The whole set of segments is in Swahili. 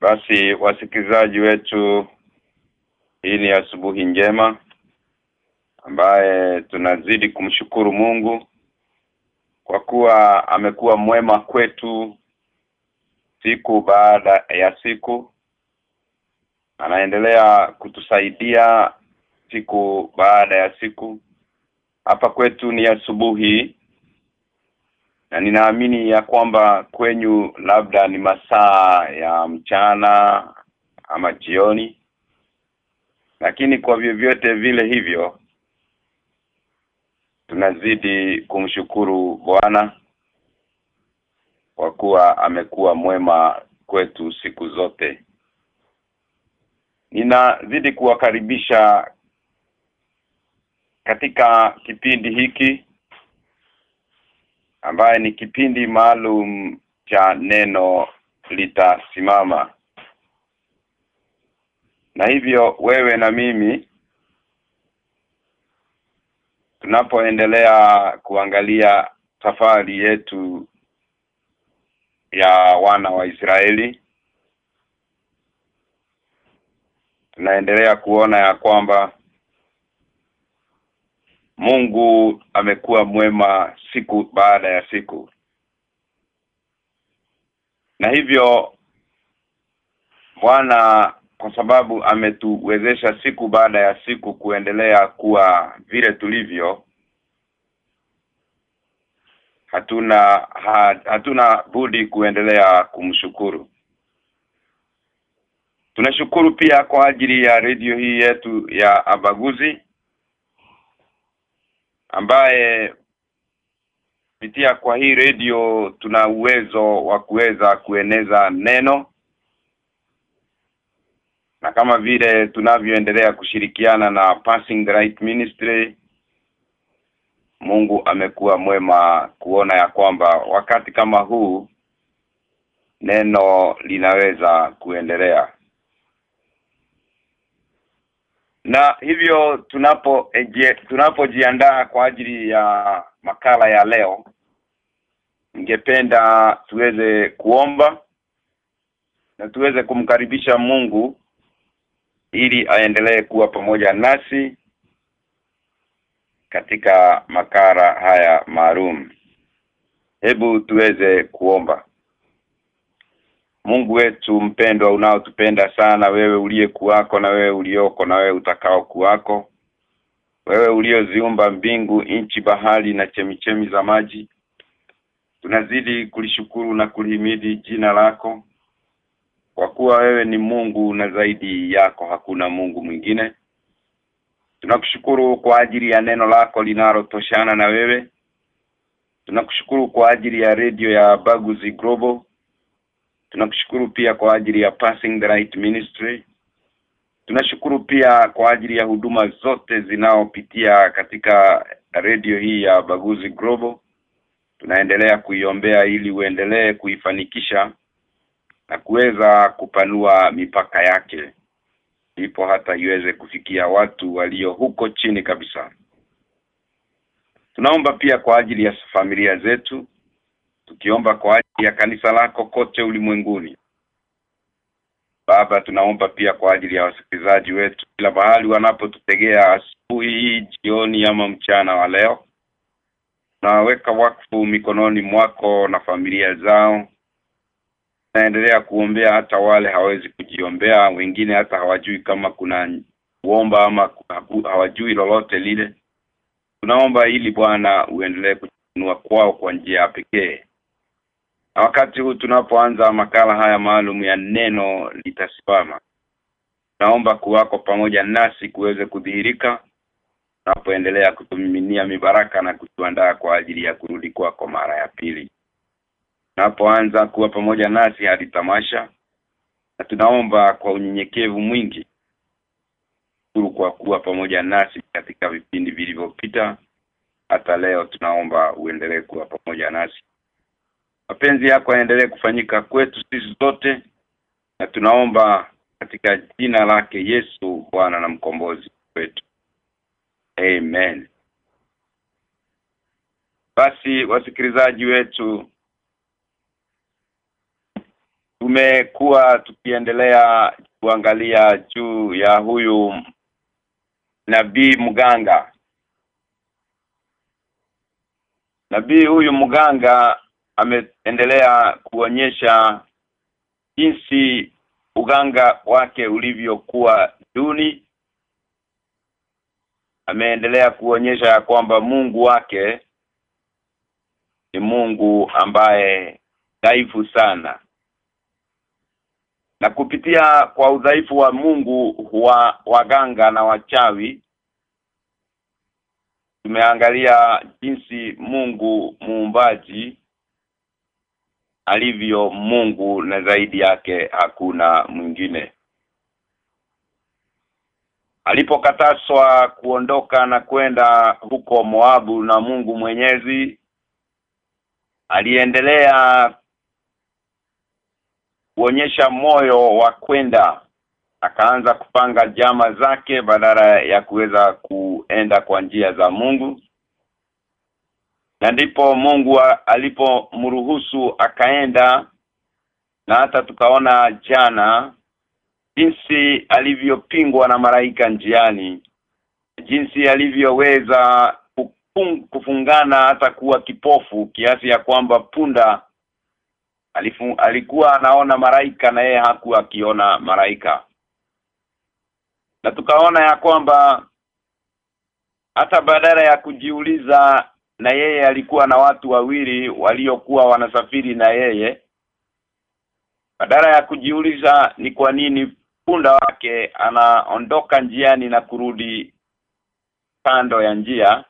Basi wasikilizaji wetu hii ni asubuhi njema ambaye tunazidi kumshukuru Mungu kwa kuwa amekuwa mwema kwetu siku baada ya siku anaendelea kutusaidia siku baada ya siku. Hapa kwetu ni asubuhi na ninaamini ya kwamba kwenyu labda ni masaa ya mchana ama jioni. Lakini kwa vyovyote vile hivyo tunazidi kumshukuru Bwana kwa kuwa amekuwa mwema kwetu siku zote. Ninazidi kuwakaribisha katika kipindi hiki ambaye ni kipindi maalum cha neno litasimama. Na hivyo wewe na mimi tunapoendelea kuangalia safari yetu ya wana wa Israeli tunaendelea kuona ya kwamba Mungu amekuwa mwema siku baada ya siku. Na hivyo Bwana kwa sababu ametuwezesha siku baada ya siku kuendelea kuwa vile tulivyo hatuna ha, hatuna budi kuendelea kumshukuru. Tunashukuru pia kwa ajili ya redio hii yetu ya abaguzi ambaye kupitia kwa hii redio tuna uwezo wa kuweza kueneza neno. Na kama vile tunavyoendelea kushirikiana na Passing the Right Ministry Mungu amekuwa mwema kuona ya kwamba wakati kama huu neno linaweza kuendelea na hivyo tunapo tunapojiandaa kwa ajili ya makala ya leo ningependa tuweze kuomba na tuweze kumkaribisha Mungu ili aendelee kuwa pamoja nasi katika makara haya maalum. Hebu tuweze kuomba Mungu wetu mpendwa unaotupenda sana wewe uliye kuwako na wewe ulioko na wewe utakao kuwako wewe ulioziumba mbingu nchi bahari na chemichemi za maji tunazidi kulishukuru na kulihimidi jina lako. Kwa kuwa wewe ni Mungu na zaidi yako hakuna Mungu mwingine tunakushukuru kwa ajili ya neno lako linalotoshana na wewe. Tunakushukuru kwa ajili ya redio ya Baguzi Global tunakushukuru pia kwa ajili ya Passing the Right Ministry. Tunashukuru pia kwa ajili ya huduma zote zinaopitia katika redio hii ya Baguzi Global. Tunaendelea kuiombea ili uendelee kuifanikisha na kuweza kupanua mipaka yake. Ipo hata iweze kufikia watu walio huko chini kabisa. Tunaomba pia kwa ajili ya familia zetu tukiomba kwa ajili ya kanisa lako kote ulimwenguni. Baba tunaomba pia kwa ajili ya wasikilizaji wetu kila mahali wanapotutegea asubuhi jioni ama mchana wa leo. Naweka wakfu mikononi mwako na familia zao. Naendelea kuombea hata wale hawezi kujiombea wengine hata hawajui kama kuna kuomba ama hawajui lolote lile. Tunaomba ili Bwana uendelee kuchanua kwao kwa njia ya pekee na wakati huu tunapoanza makala haya maalum ya neno litasimama naomba kuwako pamoja nasi kuweze kudhihirika tunapoendelea kutumiminia mibaraka na kutuandaa kwa ajili ya kurudi kwako mara ya pili. Tunapoanza kuwa pamoja nasi hadi tamasha na tunaomba kwa unyenyekevu mwingi shukuru kwa kuwa pamoja nasi katika vipindi vilivyopita hata leo tunaomba uendelee kuwa pamoja nasi mapenzi yako yaendelee kufanyika kwetu sisi zote na tunaomba katika jina lake Yesu Bwana na mkombozi wetu. Amen. Basi wasikilizaji wetu tumekuwa tukiendelea kuangalia juu ya huyu nabii mganga. Nabii huyu mganga ameendelea kuonyesha jinsi uganga wake ulivyokuwa duni. Ameendelea kuonyesha ya kwamba Mungu wake ni Mungu ambaye dhaifu sana. Na kupitia kwa udhaifu wa Mungu wa waganga na wachawi tumeangalia jinsi Mungu muumbaji alivyo Mungu na zaidi yake hakuna mwingine. Alipokataswa kuondoka na kwenda huko Moabu na Mungu Mwenyezi aliendelea kuonyesha moyo wa kwenda. Akaanza kupanga jama zake badala ya kuweza kuenda kwa njia za Mungu na ndipo Mungu alipomruhusu akaenda na hata tukaona jana jinsi alivyopingwa na maraika njiani jinsi alivyoweza kufungana hata kuwa kipofu kiasi ya kwamba punda alifu, alikuwa anaona maraika na yeye hakuwa akiona maraika na tukaona ya kwamba hata badala ya kujiuliza na yeye alikuwa na watu wawili waliokuwa wanasafiri na yeye. Badala ya kujiuliza ni kwa nini punda wake anaondoka njiani na kurudi kando ya njia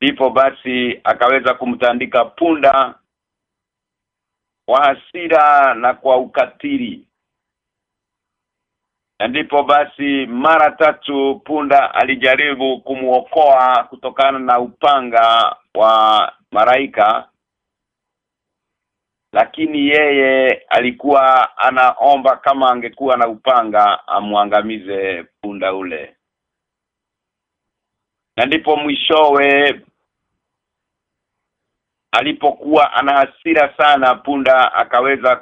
ndipo basi akaweza kumtandika punda kwa hasira na kwa ukatili ndipo basi mara tatu punda alijaribu kumuokoa kutokana na upanga wa maraika lakini yeye alikuwa anaomba kama angekuwa na upanga amwangamize punda ule. Na ndipo mwishowe alipokuwa ana hasira sana punda akaweza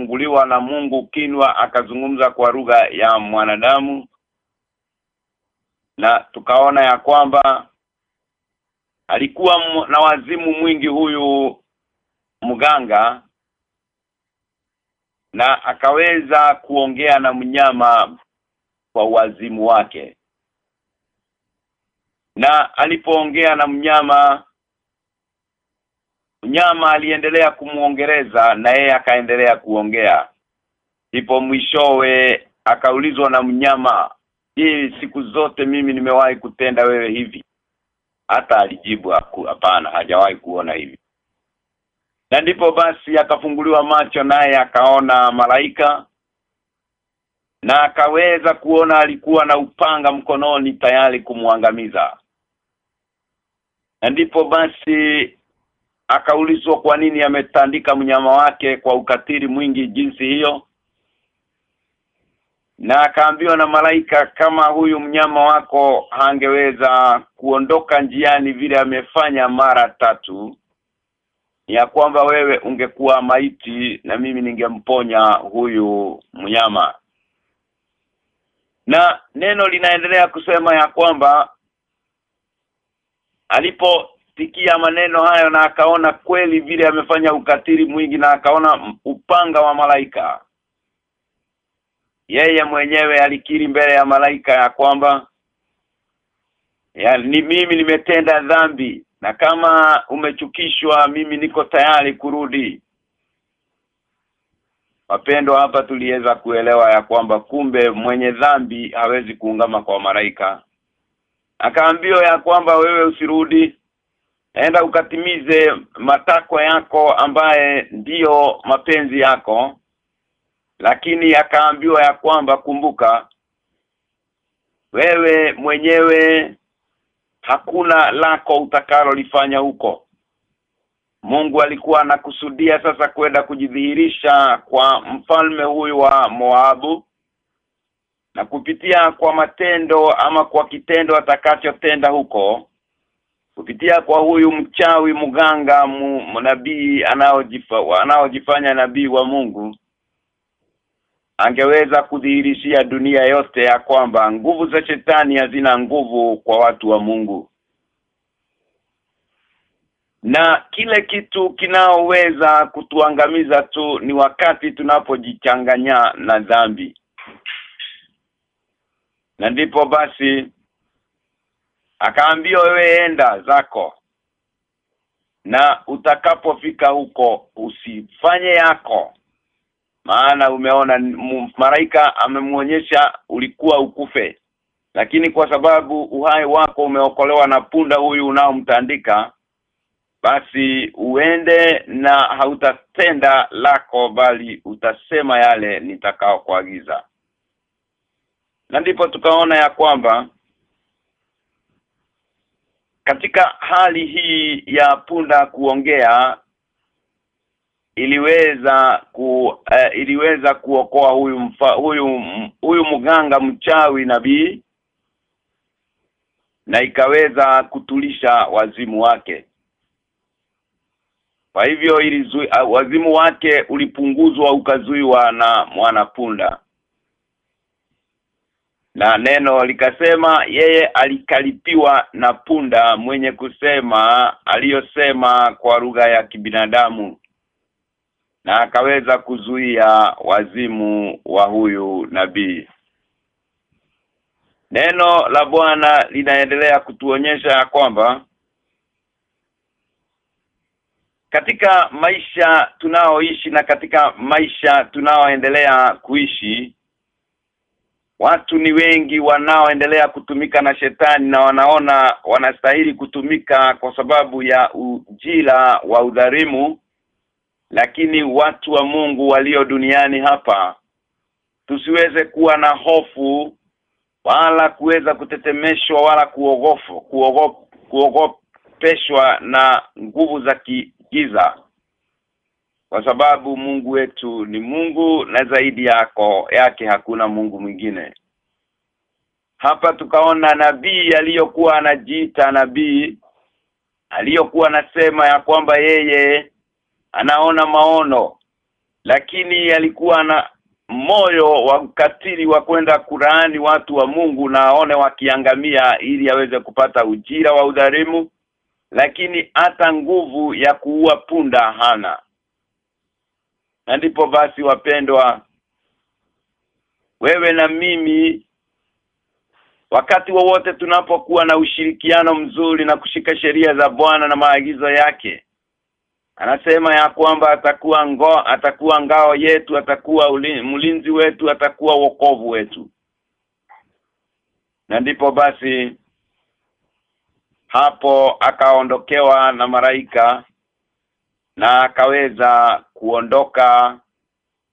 kufunguliwa na Mungu kinwa akazungumza kwa lugha ya mwanadamu. Na tukaona ya kwamba alikuwa na wazimu mwingi huyu mganga na akaweza kuongea na mnyama kwa wazimu wake. Na alipoongea na mnyama mnyama aliendelea kumuongereza na yeye akaendelea kuongea. Ipo mwishowe akaulizwa na mnyama hii siku zote mimi nimewahi kutenda wewe hivi? Hata alijibu hapana hajawahi kuona hivi. Na ndipo basi akafunguliwa macho naye akaona malaika na akaweza kuona alikuwa na upanga mkononi tayari kumwangamiza. Na ndipo basi akaulizwa kwa nini ametandika mnyama wake kwa ukatili mwingi jinsi hiyo. Na akaambiwa na malaika kama huyu mnyama wako hangeweza kuondoka njiani vile amefanya mara tatu ya kwamba wewe ungekuwa maiti na mimi ningemponya huyu mnyama. Na neno linaendelea kusema ya kwamba aliposikia maneno hayo na akaona kweli vile amefanya ukatili mwingi na akaona upanga wa malaika. Yeye mwenyewe alikiri mbele ya malaika ya kwamba ya, ni mimi nimetenda dhambi na kama umechukishwa mimi niko tayari kurudi. Wapendwa hapa tuliweza kuelewa ya kwamba kumbe mwenye dhambi hawezi kuungama kwa malaika. Akaambiwa ya kwamba wewe usirudi enda ukatimize matakwa yako ambaye ndiyo mapenzi yako lakini akaambiwa ya kwamba kumbuka wewe mwenyewe hakuna lako utakalo lifanya huko. Mungu alikuwa anakusudia sasa kwenda kujidhihirisha kwa mfalme huyu wa Moabu na kupitia kwa matendo ama kwa kitendo atakachotenda huko kupitia kwa huyu mchawi mganga nabii anaojifanya anaojifanya nabii wa Mungu angeweza kudhihirishia dunia yote ya kwamba nguvu za shetani hazina nguvu kwa watu wa Mungu. Na kile kitu kinaoweza kutuangamiza tu ni wakati tunapojichanganya na dhambi. Na ndipo basi akaambia wewe enda zako na utakapofika huko usifanye yako. Maana umeona maraika amemuonyesha ulikuwa ukufe. Lakini kwa sababu uhai wako umeokolewa na punda huyu unaomtandika basi uende na hautatenda lako bali utasema yale nitakao kuagiza na ndipo tukaona ya kwamba katika hali hii ya punda kuongea iliweza ku uh, iliweza kuokoa huyu mfa, huyu huyu mganga mchawi nabii na ikaweza kutulisha wazimu wake. Kwa hivyo ilizui, uh, wazimu wake ulipunguzwa ukazuiwa na mwanapunda na neno likasema yeye alikalipiwa na punda mwenye kusema aliyosema kwa lugha ya kibinadamu na akaweza kuzuia wazimu wa huyu nabii. Neno la Bwana linaendelea kutuonyesha kwamba katika maisha tunaoishi na katika maisha tunaoendelea kuishi watu ni wengi wanaoendelea kutumika na shetani na wanaona wanastahili kutumika kwa sababu ya ujira wa udharimu lakini watu wa Mungu walio duniani hapa tusiweze kuwa na hofu wala kuweza kutetemeshwa wala kuogofu kuogop, kuogopeshwa na nguvu za giza kwa sababu Mungu wetu ni Mungu na zaidi yako yake hakuna Mungu mwingine. Hapa tukaona nabii aliyokuwa anajiita nabii aliyokuwa anasema ya kwamba yeye anaona maono lakini alikuwa na moyo wa ukatili wa kwenda kuraani watu wa Mungu na aone wakiangamia ili aweze kupata ujira wa udhalimu lakini hata nguvu ya kuua punda hana na ndipo basi wapendwa wewe na mimi wakati wowote tunapokuwa na ushirikiano mzuri na kushika sheria za Bwana na maagizo yake anasema ya kwamba atakuwa ngo atakuwa ngao yetu atakuwa mlinzi wetu atakuwa wokovu wetu. Na ndipo basi hapo akaondokewa na maraika na akaweza kuondoka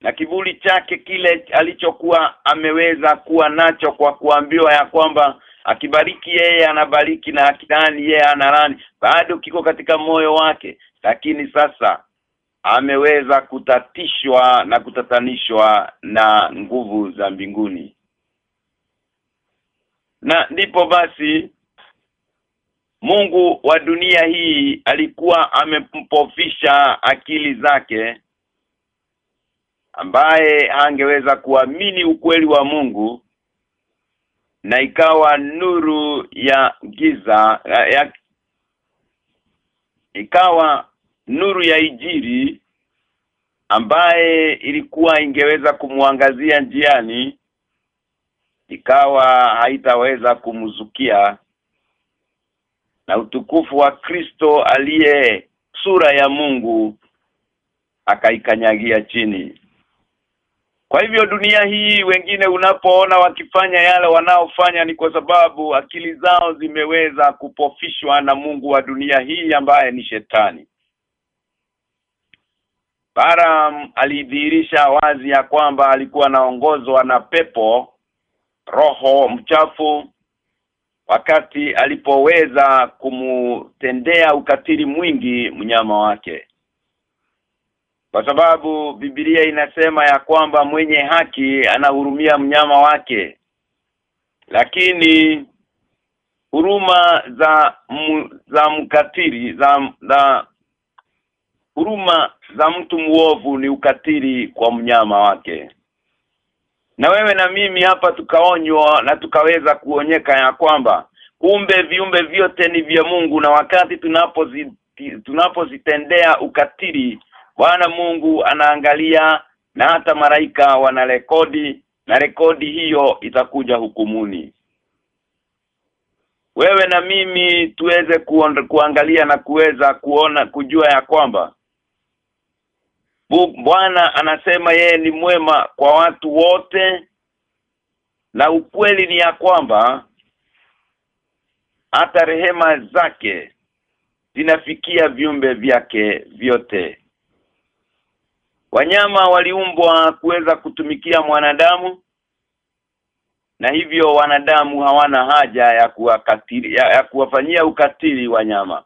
na kivuli chake kile alichokuwa ameweza kuwa nacho kwa kuambiwa ya kwamba akibariki yeye anabariki na akidani yeye analani bado kiko katika moyo wake lakini sasa ameweza kutatishwa na kutatanishwa na nguvu za mbinguni. Na ndipo basi Mungu wa dunia hii alikuwa amempofisha akili zake ambaye angeweza kuamini ukweli wa Mungu na ikawa nuru ya giza ya, ikawa nuru ya ijiri ambaye ilikuwa ingeweza kumwangazia njiani ikawa haitaweza kumzukia na utukufu wa Kristo aliye sura ya Mungu akaikanyagia chini kwa hivyo dunia hii wengine unapoona wakifanya yale wanaofanya ni kwa sababu akili zao zimeweza kupofishwa na Mungu wa dunia hii ambaye ni shetani. Baram alidhihirisha wazi ya kwamba alikuwa anaongozwa na pepo roho mchafu wakati alipoweza kumtendea ukatili mwingi mnyama wake. Kwa sababu Biblia inasema ya kwamba mwenye haki anahurumia mnyama wake. Lakini huruma za m, za mkatili za, za huruma za mtu muovu ni ukatili kwa mnyama wake na wewe na mimi hapa tukaonywa na tukaweza kuonyeka ya kwamba kumbe viumbe vyote ni vya Mungu na wakati tunapozi tunapozitendea ukatili Bwana Mungu anaangalia na hata maraika wanarekodi na rekodi hiyo itakuja hukumuni. Wewe na mimi tuweze kuangalia na kuweza kuona kujua ya kwamba Bwana anasema yeye ni mwema kwa watu wote na ukweli ni ya kwamba hata rehema zake zinafikia viumbe vyake vyote. Wanyama waliumbwa kuweza kutumikia mwanadamu na hivyo wanadamu hawana haja ya kuwakatili ya, ya kuwafanyia ukatili wanyama.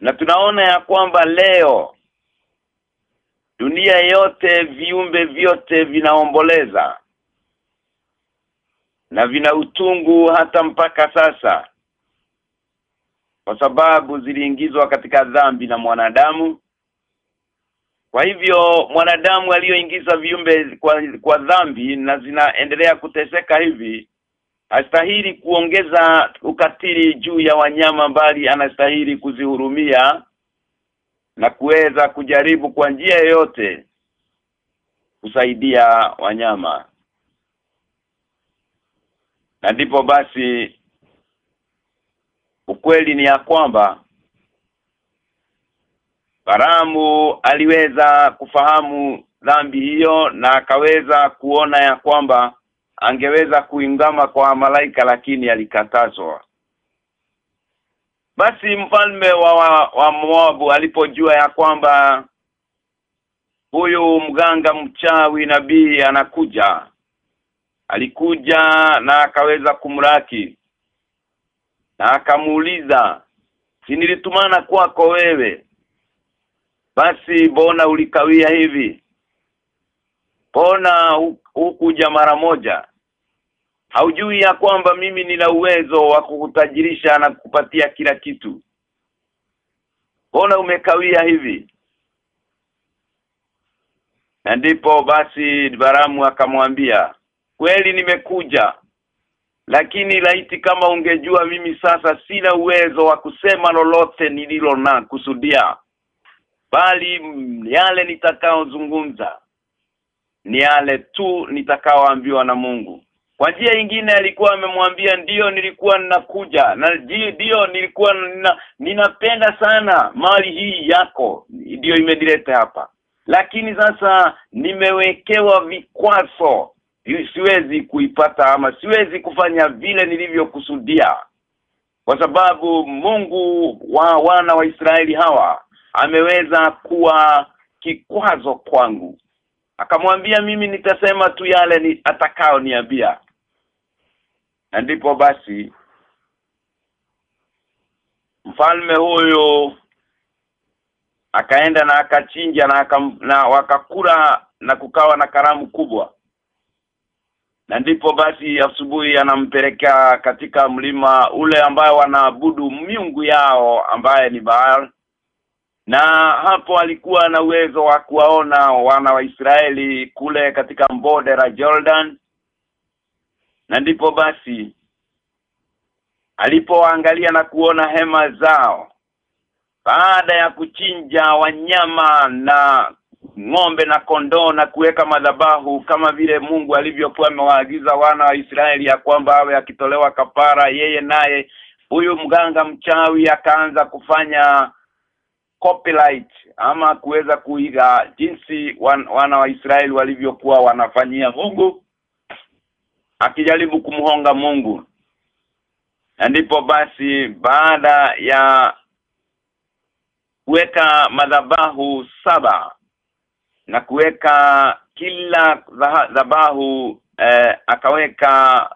Na tunaona ya kwamba leo dunia yote viumbe vyote vinaomboleza. Na vina utungu hata mpaka sasa. Kwa sababu ziliingizwa katika dhambi na mwanadamu. Kwa hivyo mwanadamu aliyoingiza viumbe kwa, kwa dhambi na zinaendelea kuteseka hivi astahili kuongeza ukatili juu ya wanyama mbali anastahili kuzihurumia na kuweza kujaribu kwa njia yoyote kusaidia wanyama. Na ndipo basi ukweli ni ya kwamba Baramu aliweza kufahamu dhambi hiyo na akaweza kuona ya kwamba angeweza kuingama kwa malaika lakini alikatazwa basi mfalme wa, wa, wa Moabu alipojua ya kwamba huyu mganga mchawi nabii anakuja alikuja na akaweza kumraki na akamuuliza si nilitumana kwako wewe? Basi bona ulikawia hivi? Bona hukuja mara moja haujui ya kwamba mimi nina uwezo wa kukutajirisha na kukupatia kila kitu. Bona umekawia hivi? Na ndipo basi Baramu akamwambia kweli nimekuja lakini laiti kama ungejua mimi sasa sina uwezo wa kusema lolote nililo na kusudia bali yale nitakaozungumza ni yale tu nitakaoambiwa na Mungu kwa njia nyingine alikuwa amemwambia ndiyo nilikuwa ninakuja na ndiyo nilikuwa nina, ninapenda sana mali hii yako ndiyo imenileta hapa. Lakini sasa nimewekewa vikwazo. Siwezi kuipata ama siwezi kufanya vile nilivyokusudia. Kwa sababu Mungu wa wana wa Israeli hawa ameweza kuwa kikwazo kwangu. Akamwambia mimi nitasema tu yale ni atakao niambia na ndipo basi mfalme huyo akaenda na akachinja na, aka, na wakakula na kukawa na karamu kubwa. Na ndipo basi asubuhi anampeleka katika mlima ule ambayo wanaabudu miungu yao ambaye ni Baal. Na hapo alikuwa na uwezo wa kuwaona wana wa Israeli kule katika mbode la Jordan na ndipo basi alipoangalia na kuona hema zao baada ya kuchinja wanyama na ng'ombe na kondoo na kuweka madhabahu kama vile Mungu alivyokuwa amewaagiza wana wa Israeli ya kwamba awe akitolewa kapara yeye naye huyu mganga mchawi akaanza kufanya copyright ama kuweza kuiga jinsi wan, wana wa Israeli walivyokuwa wanafanyia Mungu akijaribu kumhonga Mungu. Na ndipo basi baada ya kuweka madhabahu saba na kuweka kila dhabahu eh, akaweka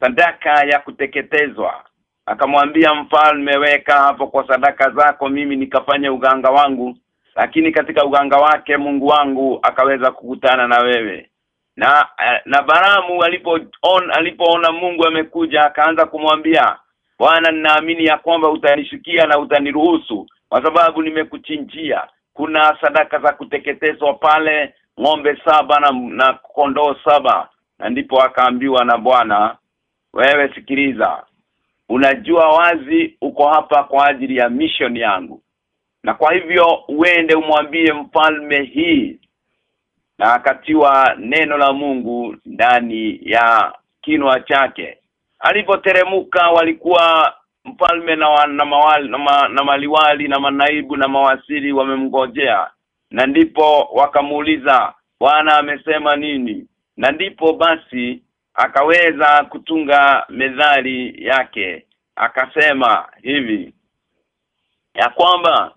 sadaka ya kuteketezwa. Akamwambia mfalme weka hapo kwa sadaka zako mimi nikafanya uganga wangu. Lakini katika uganga wake Mungu wangu akaweza kukutana na wewe na eh, na Baramu alipoona alipoona Mungu amekuja akaanza kumwambia Bwana ninaamini ya kwamba utanishikia na utaniruhusu kwa sababu nimekuchinjia. Kuna sadaka za kuteketezwa pale ng'ombe saba na, na kondoo saba. Na ndipo akaambiwa na Bwana wewe sikiliza. Unajua wazi uko hapa kwa ajili ya mission yangu. Na kwa hivyo uende umwambie mfalme hii na akatiwa neno la Mungu ndani ya kinwa chake. Alipoteremuka walikuwa mfalme na, wa, na, mawali, na, ma, na maliwali na manaibu na mawasili wamemngojea. Na ndipo wakamuuliza bwana amesema nini? Na ndipo basi akaweza kutunga medhali yake akasema hivi ya kwamba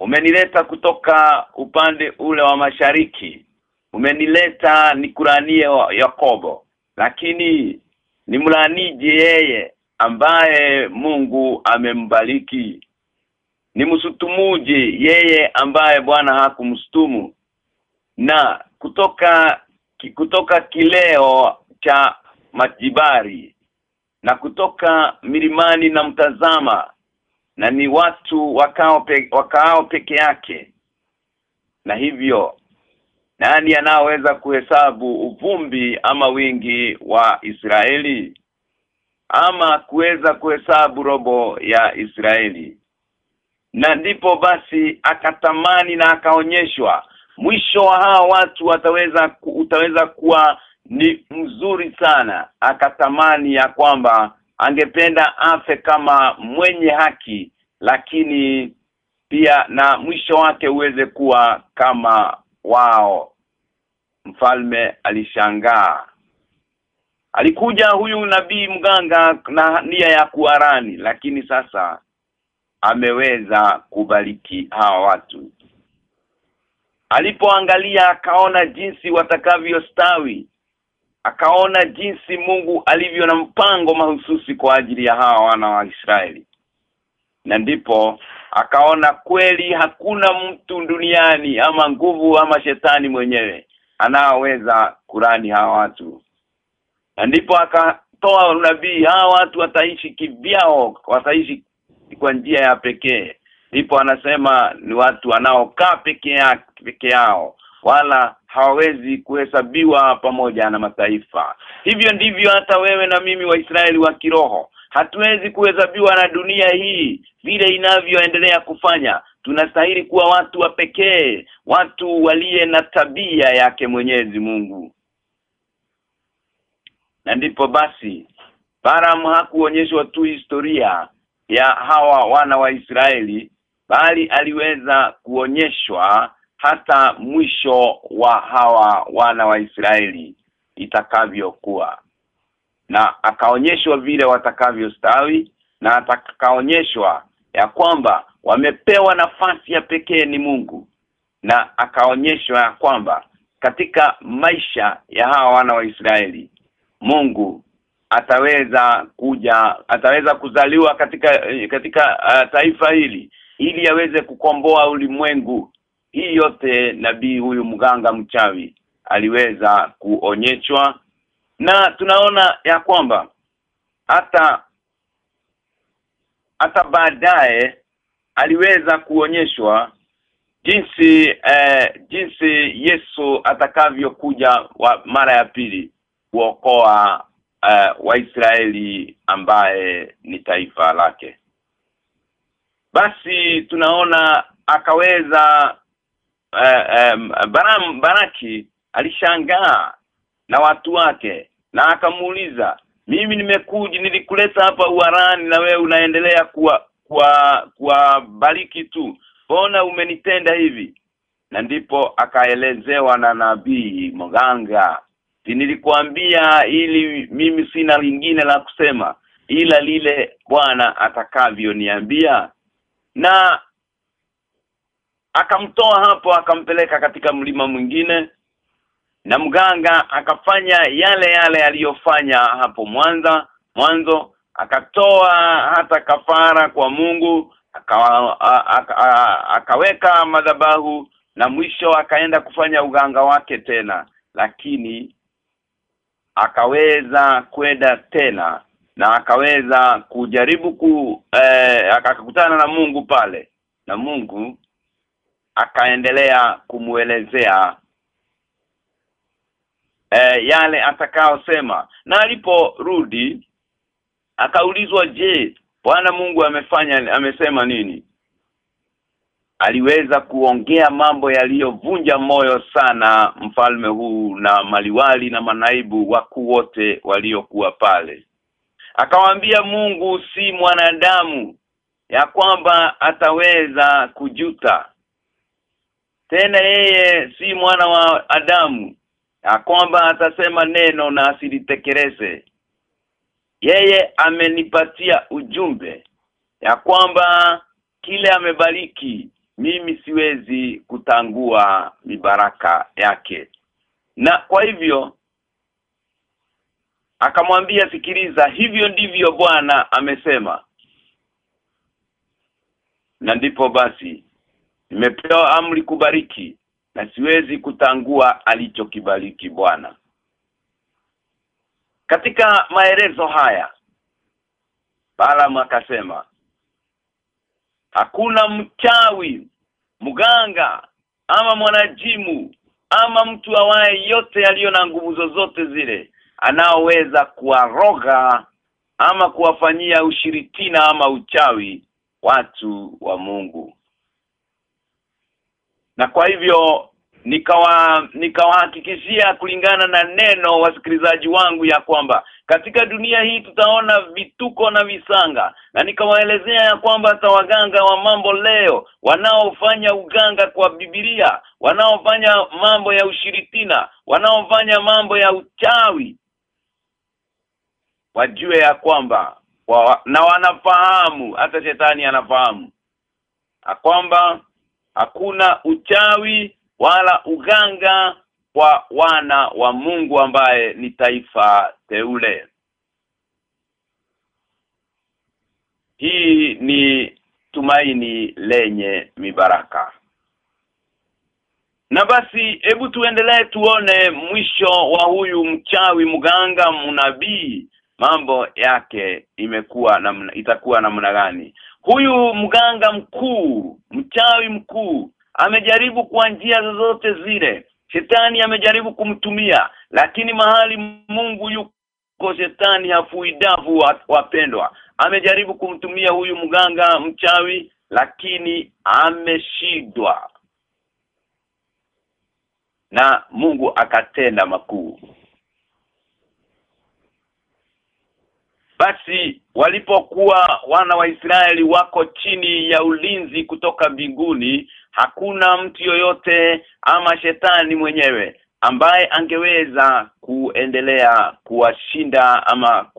umenileta kutoka upande ule wa mashariki. Umenileta nikuranie Yakobo. Lakini nimlaanije yeye ambaye Mungu amembariki? Nimsutumuje yeye ambaye Bwana hakumstumu na kutoka kutoka kileo cha majibari na kutoka milimani na mtazama na ni watu wakao pe, wakao peke yake. Na hivyo nani anaweza kuhesabu uvumbi ama wingi wa Israeli? Ama kuweza kuhesabu robo ya Israeli? Na ndipo basi akatamani na akaonyeshwa mwisho wa hawa watu wataweza utaweza kuwa ni mzuri sana. Akatamani ya kwamba angependa afe kama mwenye haki lakini pia na mwisho wake uweze kuwa kama wao. Mfalme alishangaa. Alikuja huyu nabii mganga na nia ya kuarani lakini sasa ameweza kubariki hawa watu. Alipoangalia akaona jinsi watakavyostawi akaona jinsi Mungu alivyo na mpango mahususi kwa ajili ya hawa wana wa Israeli. Na ndipo akaona kweli hakuna mtu duniani ama nguvu ama shetani mwenyewe anaoweza kurani hawa watu. Na ndipo akatoa unabii hawa watu wataishi kivyao wataishi kwa njia ya pekee. Ndipo anasema ni watu wanaokaa peke yao peke yao wala hawawezi kuhesabiwa pamoja na mataifa. Hivyo ndivyo hata wewe na mimi waisraeli wa kiroho. Hatuwezi kuhesabiwa na dunia hii vile inavyoendelea kufanya. Tunastahili kuwa watu wa pekee watu waliye na tabia yake Mwenyezi Mungu. Na ndipo basi Balaam hakuonyeshwa tu historia ya hawa wana wa Israeli bali aliweza kuonyeshwa hata mwisho wa hawa wana wa Israeli itakavyokuwa. Na akaonyeshwa vile watakavyostawi na atakaonyeshwa ya kwamba wamepewa nafasi ya pekee ni Mungu. Na akaonyeshwa ya kwamba katika maisha ya hawa wana wa Israeli Mungu ataweza kuja ataweza kuzaliwa katika katika uh, taifa hili ili aweze kukomboa ulimwengu hii yote nabii huyu mganga mchawi aliweza kuonyeshwa na tunaona ya kwamba hata hata baadaye aliweza kuonyeshwa jinsi eh, jinsi Yesu atakavyokuja mara ya pili kuokoa eh, Waisraeli ambaye ni taifa lake. Basi tunaona akaweza eh, eh, Baram Baraki alishangaa na watu wake na akamuuliza mimi nimekuja nilikuleta hapa uharani na wewe unaendelea kuwa kwa kwa bariki tu. Mbona umenitenda hivi? Na ndipo akaelezewa na nabii mganga nilikwambia ili mimi sina lingine la kusema ila lile Bwana atakavyoniambia na akamtoa hapo akampeleka katika mlima mwingine na mganga akafanya yale yale aliyofanya hapo mwanza mwanzo. Akatoa hata kafara kwa Mungu akawa, akaweka madhabahu na mwisho akaenda kufanya uganga wake tena. Lakini akaweza kwenda tena na akaweza kujaribu ku eh, akakutana na Mungu pale. Na Mungu akaendelea kumuelezea e, yale atakaosema. Na aliporudi akaulizwa je Bwana Mungu amefanya amesema nini? Aliweza kuongea mambo yaliyovunja moyo sana mfalme huu na maliwali na manaibu wakuu wote waliokuwa pale. Akawaambia Mungu si mwanadamu ya kwamba ataweza kujuta tena yeye si mwana wa Adamu ya kwamba atasema neno na asilitekeleze. Yeye amenipatia ujumbe ya kwamba kile amebariki mimi siwezi kutangua mibaraka yake. Na kwa hivyo akamwambia sikiliza hivyo ndivyo Bwana amesema. Na ndipo basi nimepewa amri kubariki na siwezi kutangua alichokibariki Bwana. Katika maelezo haya Balaam akasema hakuna mchawi mganga ama mwanajimu ama mtu awaye yote aliyo na nguvu zozote zile anaoweza kuwaroga ama kuwafanyia ushiritina ama uchawi watu wa Mungu na kwa hivyo nikawa nikawahakikishia kulingana na neno wasikilizaji wangu ya kwamba katika dunia hii tutaona vituko na visanga. Na nikawaelezea ya kwamba hata waganga wa mambo leo wanaofanya uganga kwa Biblia wanaofanya mambo ya ushiritina wanaofanya mambo ya uchawi wajue ya kwamba wa, na wanafahamu hata shetani anafahamu kwamba hakuna uchawi wala uganga kwa wana wa Mungu ambaye ni taifa teule. Hii ni tumaini lenye mibaraka. Na basi hebu tuendelee tuone mwisho wa huyu mchawi mganga mnabii mambo yake imekuwa namna itakuwa namna gani huyu mganga mkuu mchawi mkuu amejaribu kwa njia zozote zile. Shetani amejaribu kumtumia lakini mahali Mungu yuko shetani hafuidavu wapendwa. Amejaribu kumtumia huyu mganga mchawi lakini ameshidwa na Mungu akatenda makuu basi walipokuwa wana wa Israeli wako chini ya ulinzi kutoka mbinguni hakuna mtu yoyote ama shetani mwenyewe ambaye angeweza kuendelea kuwashinda ama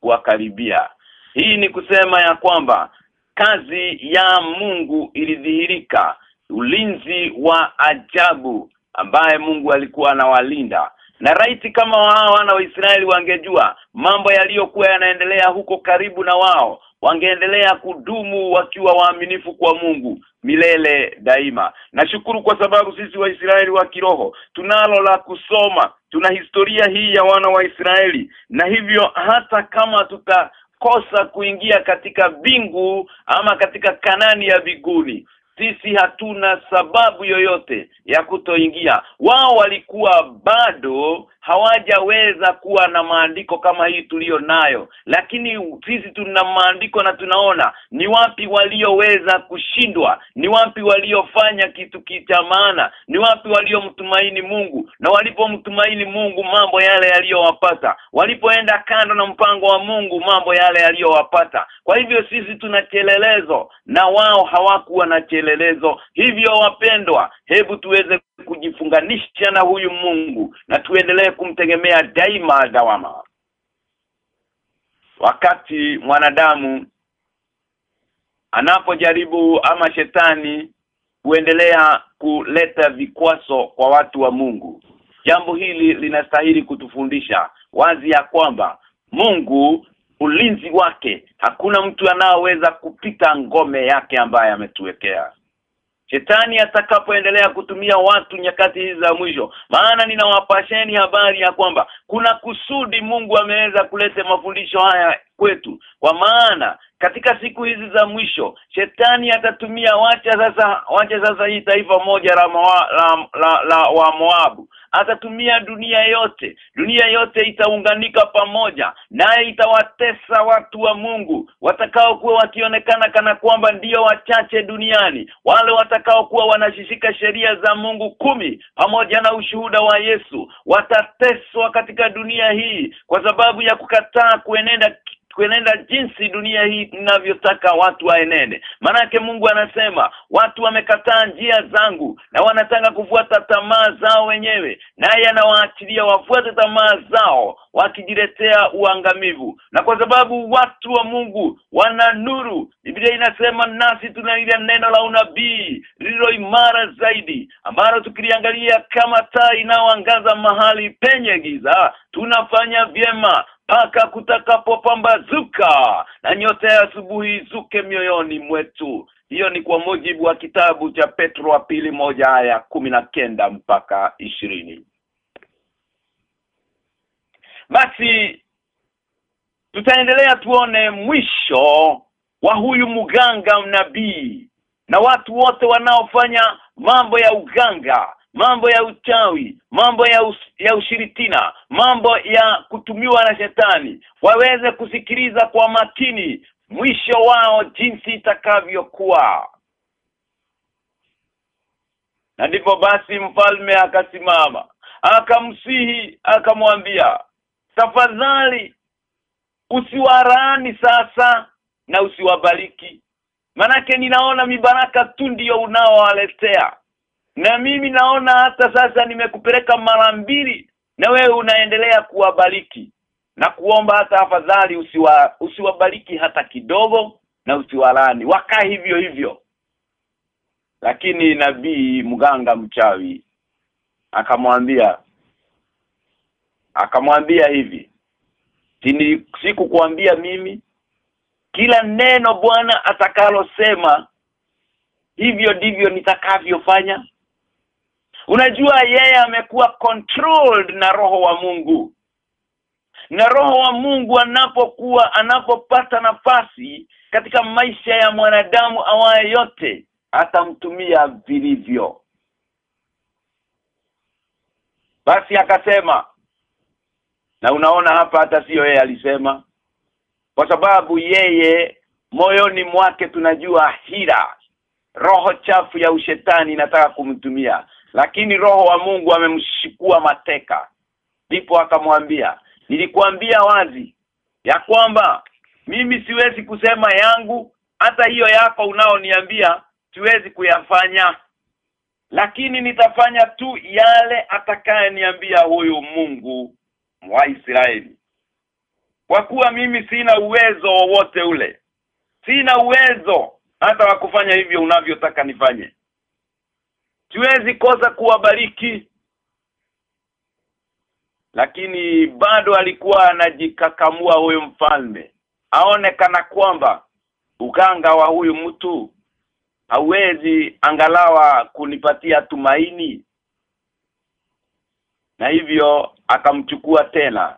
kuwakaribia. Hii ni kusema ya kwamba kazi ya Mungu ilidhihirika ulinzi wa ajabu ambaye Mungu alikuwa anawalinda na raiti kama wao wana wa Israeli wangejua mambo yaliyokuwa yanaendelea huko karibu na wao wangeendelea kudumu wakiwa waaminifu kwa Mungu milele daima. Nashukuru kwa sababu sisi waisraeli wa kiroho tunalo la kusoma tuna historia hii ya wana wa Israeli na hivyo hata kama tutakosa kuingia katika bingu ama katika kanani ya biguni sisi hatuna sababu yoyote ya kutoingia. Wao walikuwa bado hawajaweza kuwa na maandiko kama hii tuliyo nayo. Lakini sisi tuna maandiko na tunaona ni wapi walioweza kushindwa ni wapi waliofanya kitu cha maana ni wapi waliomtumaini Mungu. Na walipomtumaini Mungu mambo yale yaliyowapata. Walipoenda kando na mpango wa Mungu mambo yale yaliyowapata. Kwa hivyo sisi tuna chelelezo na wao hawakuwa na chelelezo hivyo wapendwa hebu tuweze kujifunganisha na huyu Mungu na tuendelee kumtegemea daima dawama wakati mwanadamu anapojaribu ama shetani kuendelea kuleta vikwaso kwa watu wa Mungu jambo hili linastahili kutufundisha wazi ya kwamba Mungu ulinzi wake hakuna mtu anaoweza kupita ngome yake ambaye ametuwekea Shetani atakapoendelea kutumia watu nyakati hizi za mwisho. Maana ninawapasheni habari ya kwamba kuna kusudi Mungu ameweza kuleta mafundisho haya kwetu. Kwa maana katika siku hizi za mwisho shetani atatumia wacha sasa wacha sasa hii taifa moja la, mawa, la, la, la wa Moabu. Atatumia dunia yote. Dunia yote itaunganika pamoja naye itawatesa watu wa Mungu watakao kuwa wakionekana kana kwamba ndio wachache duniani wale watakao kuwa wanashishika sheria za Mungu kumi pamoja na ushuhuda wa Yesu. Watateswa katika dunia hii kwa sababu ya kukataa kuenenda kuenenda jinsi dunia hii inavyotaka watu waenende. Manake Mungu anasema watu wamekataa njia zangu na wanataka kufuata tamaa zao wenyewe. Naye anawaachilia wafuate tamaa zao wakijiletea uangamivu. Na kwa sababu watu wa Mungu wana nuru Biblia inasema nasi tuna ile neno la unabii lililo imara zaidi ambalo tukiliangalia kama taa inayoangaza mahali penye giza tunafanya vyema mpaka kutakapopambazuka. Na nyota ya asubuhi zuke mioyoni mwetu. Hiyo ni kwa mujibu wa kitabu cha Petro wa pili moja aya kumi na kenda mpaka ishirini basi tutaendelea tuone mwisho wa huyu mganga mnabii na watu wote wanaofanya mambo ya uganga mambo ya uchawi mambo ya us, ya ushiritina mambo ya kutumiwa na shetani waweze kusikiliza kwa makini mwisho wao jinsi itakavyokuwa. Na ndipo basi mfalme akasimama akamsihi akamwambia tafadhali usiwarani sasa na usiwabariki. Manake ninaona mibaraka tu ndiyo unaowaletea. Na mimi naona hata sasa nimekupeleka mara mbili na wewe unaendelea kuwabariki. Na kuomba hata afadhali usiwa usiwabariki hata kidogo na usiwalani wakaa hivyo hivyo. Lakini nabii mganga mchawi akamwambia akamwambia hivi sikukuambia mimi kila neno Bwana atakalosema hivyo ndivyo nitakavyofanya Unajua yeye amekuwa controlled na roho wa Mungu. Na roho wa Mungu anapokuwa anapopata nafasi katika maisha ya mwanadamu awaye yote atamtumia vilivyo. Basi akasema na unaona hapa hata sio yeye alisema. Kwa sababu yeye moyoni mwake tunajua hila. Roho chafu ya ushetani inataka kumtumia. Lakini roho wa Mungu amemshikua mateka. Ndipo akamwambia nilikuambia wazi ya kwamba mimi siwezi kusema yangu hata hiyo yako unaoniambia siwezi kuyafanya. Lakini nitafanya tu yale atakayeniambia huyu Mungu wa Israeli. Kwa kuwa mimi sina uwezo wowote ule sina uwezo hata wa kufanya hivyo unavyotaka nifanye. Siwezi kosa kuwabariki. Lakini bado alikuwa anajikakamua huyu mfalme. Aone kana kwamba uganga wa huyu mtu hawezi angalawa kunipatia tumaini na hivyo akamchukua tena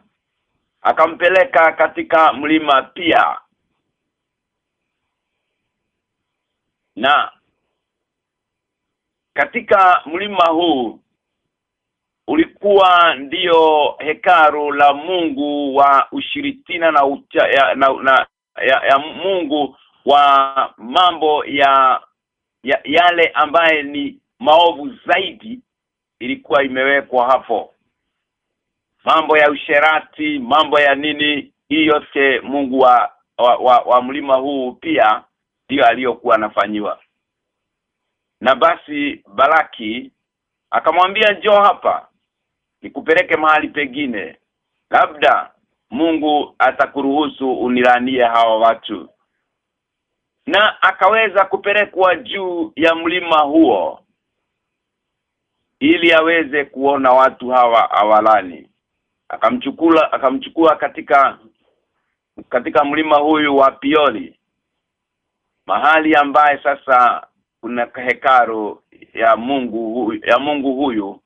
akampeleka katika mlima pia. Na katika mlima huu ulikuwa ndiyo hekaru la Mungu wa ushiritina na, ucha, ya, na, na ya, ya Mungu wa mambo ya, ya yale ambaye ni maovu zaidi ilikuwa imewekwa hapo. Mambo ya usherati mambo ya nini hii yote Mungu wa wa, wa, wa mlima huu pia ndio aliyokuwa anafanyiwa. Na basi Balaki akamwambia njoo hapa nikupeleke mahali pengine. Labda Mungu atakuruhusu unilanie hawa watu. Na akaweza kupelekwa juu ya mlima huo ili aweze kuona watu hawa awalani. Akamchukua akamchukua katika katika mlima huyu wa Pioli mahali ambaye sasa kuna hekaru ya Mungu huyu, ya Mungu huyu.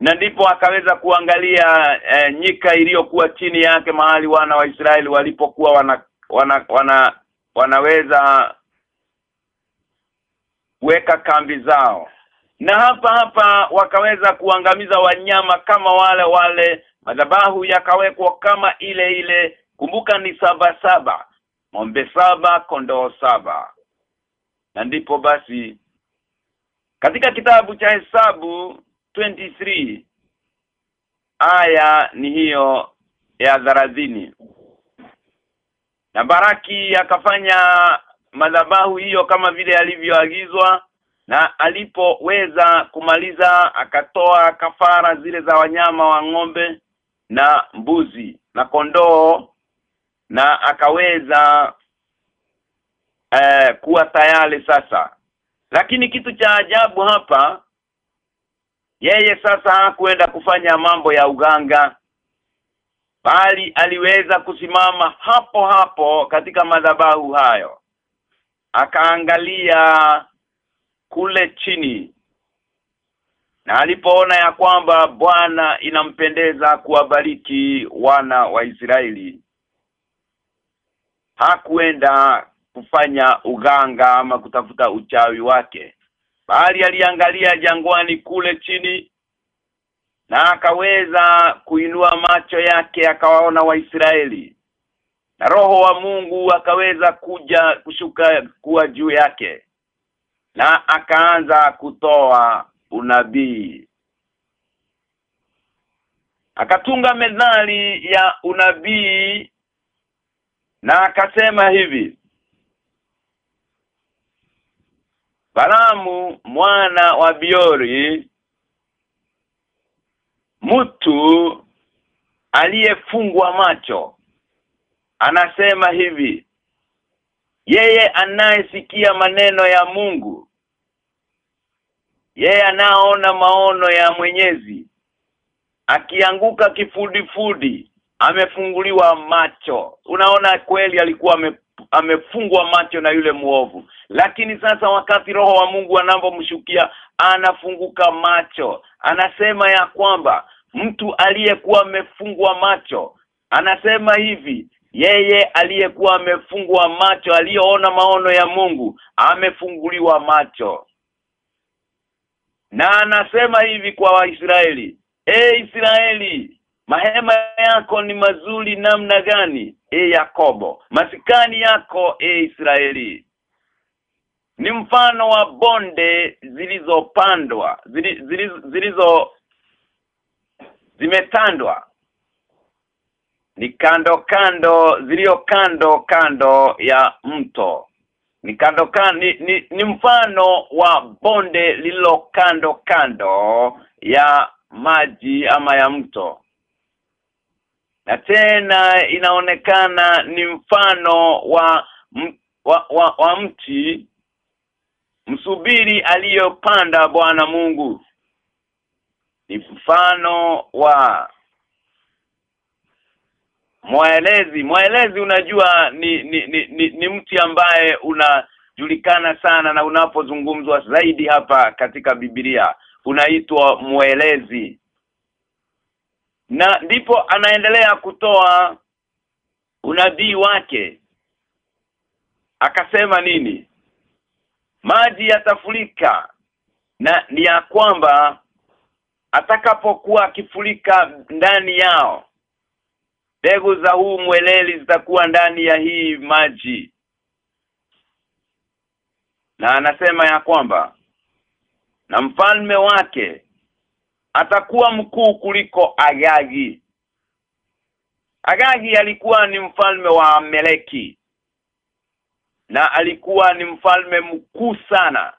Na ndipo akaweza kuangalia e, nyika iliyokuwa chini yake mahali wana wa Israeli walipokuwa wana, wana, wana wanaweza kuweka kambi zao. Na hapa hapa wakaweza kuangamiza wanyama kama wale wale madhabahu yakawekwa kama ile ile. Kumbuka ni saba saba ng'ombe saba kondoo saba. Na ndipo basi katika kitabu cha hesabu 23 aya ni hiyo ya dharadhini na Baraki akafanya madhabahu hiyo kama vile alivyoagizwa na alipoweza kumaliza akatoa kafara zile za wanyama wa ng'ombe na mbuzi na kondoo na akaweza eh, kuwa tayari sasa. Lakini kitu cha ajabu hapa yeye sasa hakuenda kufanya mambo ya uganga bali aliweza kusimama hapo hapo katika madhabahu hayo akaangalia kule chini. Na alipoona ya kwamba Bwana inampendeza kuwabariki wana wa Israeli hakuenda kufanya uganga ama kutafuta uchawi wake bali aliangalia jangwani kule chini na akaweza kuinua macho yake akawaona waisraeli na roho wa Mungu akaweza kuja kushuka kuwa juu yake na akaanza kutoa unabii. Akatunga methali ya unabii na akasema hivi Balamu mwana wa Biori mtu aliyefungwa macho anasema hivi yeye anayesikia maneno ya Mungu yeye anaona maono ya Mwenyezi akianguka kifudifudi amefunguliwa macho. Unaona kweli alikuwa ame, amefungwa macho na yule muovu lakini sasa wakati roho wa Mungu anapomshukia anafunguka macho. Anasema ya kwamba mtu aliyekuwa amefungwa macho anasema hivi yeye aliyekuwa amefungwa macho aliyoona maono ya Mungu amefunguliwa macho. Na anasema hivi kwa Waisraeli e Israeli mahema yako ni mazuri namna gani e Yakobo? Masikani yako e Israeli. Ni mfano wa bonde zilizopandwa zilizo, zilizo zimetandwa ni kando kando zilio kando kando ya mto. Ni kando kando ni, ni, ni mfano wa bonde lililo kando kando ya maji ama ya mto. Na tena inaonekana ni mfano wa wa, wa, wa mti msubiri aliyopanda Bwana Mungu. Ni mfano wa Mwaelezi Mwaelezi unajua ni ni, ni, ni ni mti ambaye unajulikana sana na unapozungumzwa zaidi hapa katika Biblia. Unaitwa mwelezi. Na ndipo anaendelea kutoa unabii wake. Akasema nini? Maji yatafulika na ni ya kwamba atakapokuwa akifulika ndani yao mbegu za huu mweleli zitakuwa ndani ya hii maji. Na anasema ya kwamba na mfalme wake atakuwa mkuu kuliko Agagi. Agagi alikuwa ni mfalme wa Meleki na alikuwa ni mfalme mkuu sana.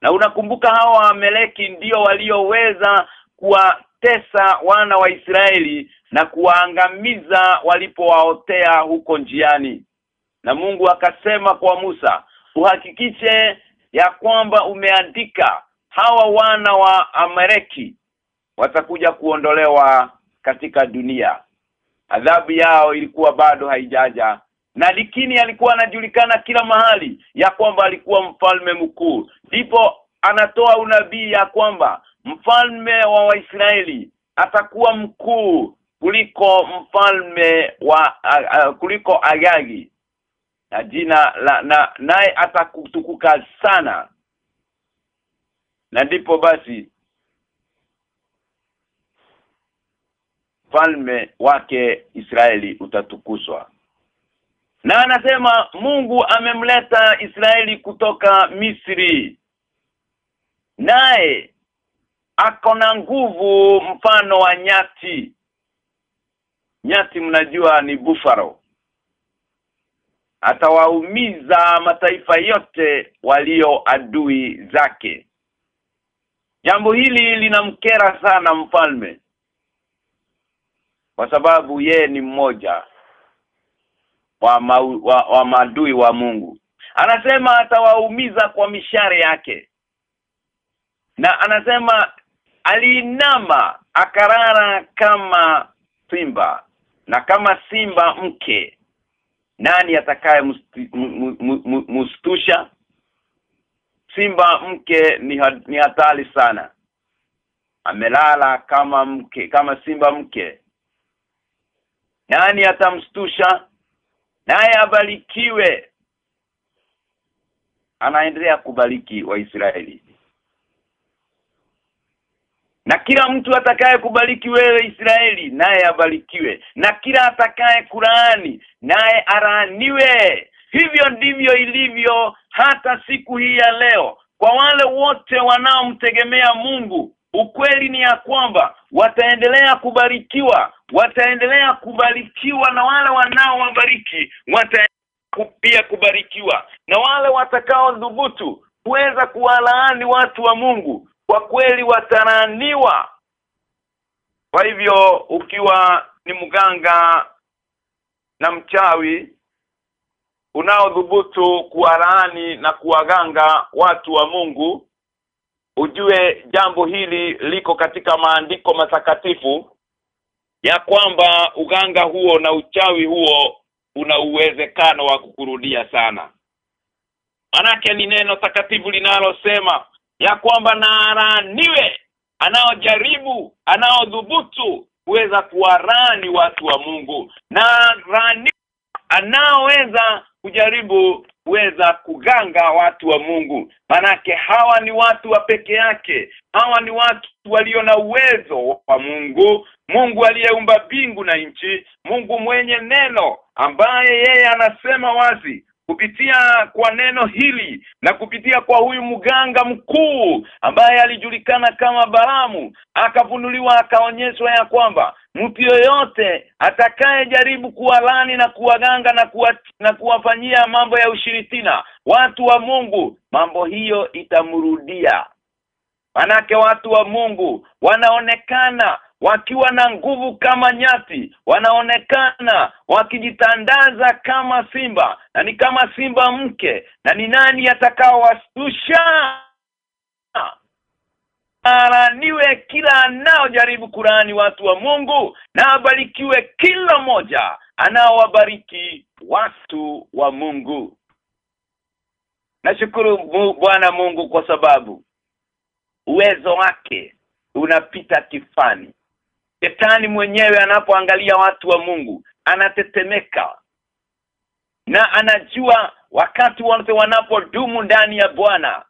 Na unakumbuka hawa Ameleki ndio walioweza kuwatesa wana wa Israeli na kuwaangamiza walipowaotea huko njiani. Na Mungu akasema kwa Musa uhakikishe ya kwamba umeandika hawa wana wa Amaleki watakuja kuondolewa katika dunia. Adhabu yao ilikuwa bado haijaja na likini alikuwa anajulikana kila mahali ya kwamba alikuwa mfalme mkuu. Ndipo anatoa unabii ya kwamba mfalme wa Waisraeli atakuwa mkuu kuliko mfalme wa a, a, kuliko Agagi. Na jina la na naye atakutukuka sana. Na ndipo basi falme wake Israeli utatukuzwa. Na anasema Mungu amemleta Israeli kutoka Misri. Naye akona nguvu mfano wa nyati nyati mnajua ni buffalo. Atawaumiza mataifa yote walio adui zake. Jambo hili linamkera sana mfalme kwa sababu ye ni mmoja wa, ma, wa, wa maadui wa Mungu. Anasema atawaumiza kwa mishare yake na anasema aliinama akarara kama simba na kama simba mke nani atakaye mustusha? Simba mke ni, ni hatari sana. Amelala kama mke kama simba mke. Nani atamstusha? Naye abarikiwe. Anaendelea kubariki waisraeli na kila mtu atakaye kubariki wewe Israeli naye abarikiwe. Na kila atakaye kulaani naye araaniwe. Hivyo ndivyo ilivyo hata siku hii ya leo. Kwa wale wote wanaomtegemea Mungu ukweli ni ya kwamba wataendelea kubarikiwa wataendelea kubarikiwa na wale wanaowabariki wataendelea pia kubarikiwa. Na wale watakao dhubutu kuweza kuwalaani watu wa Mungu kwa kweli wataraniwa kwa hivyo ukiwa ni mganga na mchawi unaodhubutu kuwalaani na kuwaganga watu wa Mungu ujue jambo hili liko katika maandiko matakatifu ya kwamba uganga huo na uchawi huo una uwezekano wa kukurudia sana. Manake ni neno takatifu linalosema ya kwamba naaraniwe anaojaribu anaodhubutu kuweza kuwarani watu wa Mungu. Na rani anaoweza kujaribu kuweza kuganga watu wa Mungu. Manake hawa ni watu wa peke yake. Hawa ni watu walio na uwezo wa Mungu. Mungu aliyeumba bingu na nchi. Mungu mwenye neno ambaye yeye anasema wazi kupitia kwa neno hili na kupitia kwa huyu mganga mkuu ambaye alijulikana kama Baramu akafunuliwa akaonyeshwa ya kwamba mtu yoyote atakaye jaribu kuwalani na kuwaganga na kuwa, na kuwafanyia mambo ya ushiritina watu wa Mungu mambo hiyo itamrudia manake watu wa Mungu wanaonekana wakiwa na nguvu kama nyati wanaonekana wakijitandaza kama simba. Na ni kama simba mke na ni nani atakao wastusha araniwe kila anaojaribu kurani watu wa Mungu na abarikiwe kila moja anaowabariki watu wa Mungu. Nashukuru Bwana Mungu kwa sababu uwezo wake unapita kifani Shetani mwenyewe anapoangalia watu wa Mungu anatetemeka. Na anajua wakati wote wanapodumu ndani ya Bwana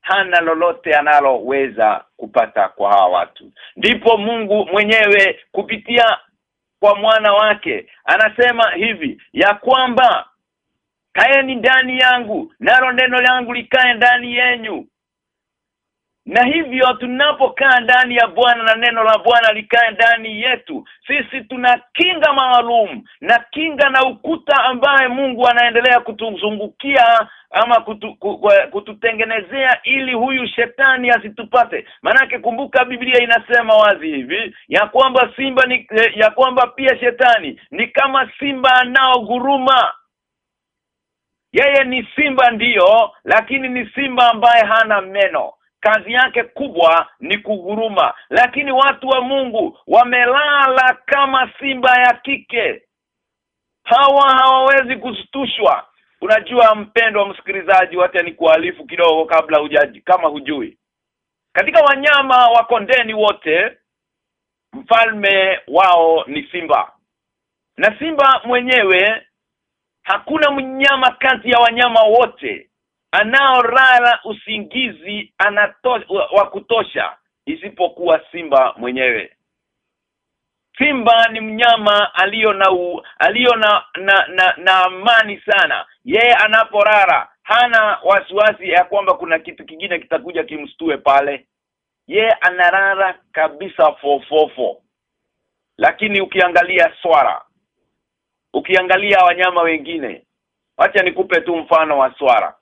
hana lolote analoweza kupata kwa hawa watu. Ndipo Mungu mwenyewe kupitia kwa mwana wake anasema hivi ya kwamba kaeni ndani yangu nalo neno langu likae ndani yenyu na hivyo tunapokaa ndani ya Bwana na neno la Bwana likae ndani yetu sisi tuna kinga maalum na kinga na ukuta ambaye Mungu anaendelea kutuzungukia ama kutu, kututengenezea ili huyu shetani asitupate. Manake kumbuka Biblia inasema wazi hivi ya kwamba simba ni ya kwamba pia shetani ni kama simba anaoguruma. Yeye ni simba ndiyo lakini ni simba ambaye hana meno kazi yake kubwa ni kuguruma. Lakini watu wa Mungu wamelala kama simba ya kike. Hawa hawawezi kustushwa unajua mpendo wa msikilizaji wacha ni kualifu kidogo kabla hujaji kama hujui. Katika wanyama wa kondeni wote mfalme wao ni simba. Na simba mwenyewe hakuna mnyama kati ya wanyama wote anaorara usingizi anatosha wa kutosha isipokuwa simba mwenyewe Simba ni mnyama aliyo na u, aliyo na na, na na amani sana. Yeye anaporara hana wasiwasi ya kwamba kuna kitu kingine kitakuja kimstue pale. ye anarara kabisa fofofo. Lakini ukiangalia swara ukiangalia wanyama wengine wacha nikupe tu mfano wa swara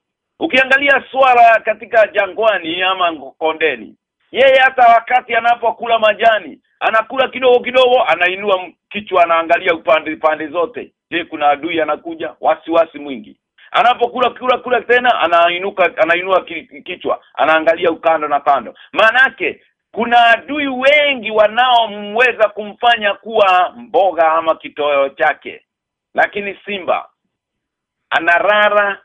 ukiangalia swala katika jangwani ama kondeni yeye hata wakati anapokula majani anakula kidogo kidogo anainua kichwa anaangalia upande pande zote. Je kuna adui anakuja? Wasiwasi mwingi. Anapokula kula kula tena anainuka anainua kichwa anaangalia ukando na kando. Maanake kuna adui wengi wanaomweza kumfanya kuwa mboga ama kitoweo chake. Lakini simba anarara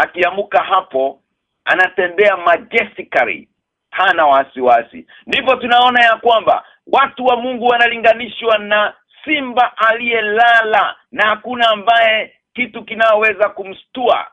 akiamuka hapo anatembea majestically. Hana wasiwasi. Ndipo tunaona ya kwamba watu wa Mungu wanalinganishwa na simba aliyelala na hakuna ambaye kitu kinaweza kumstua.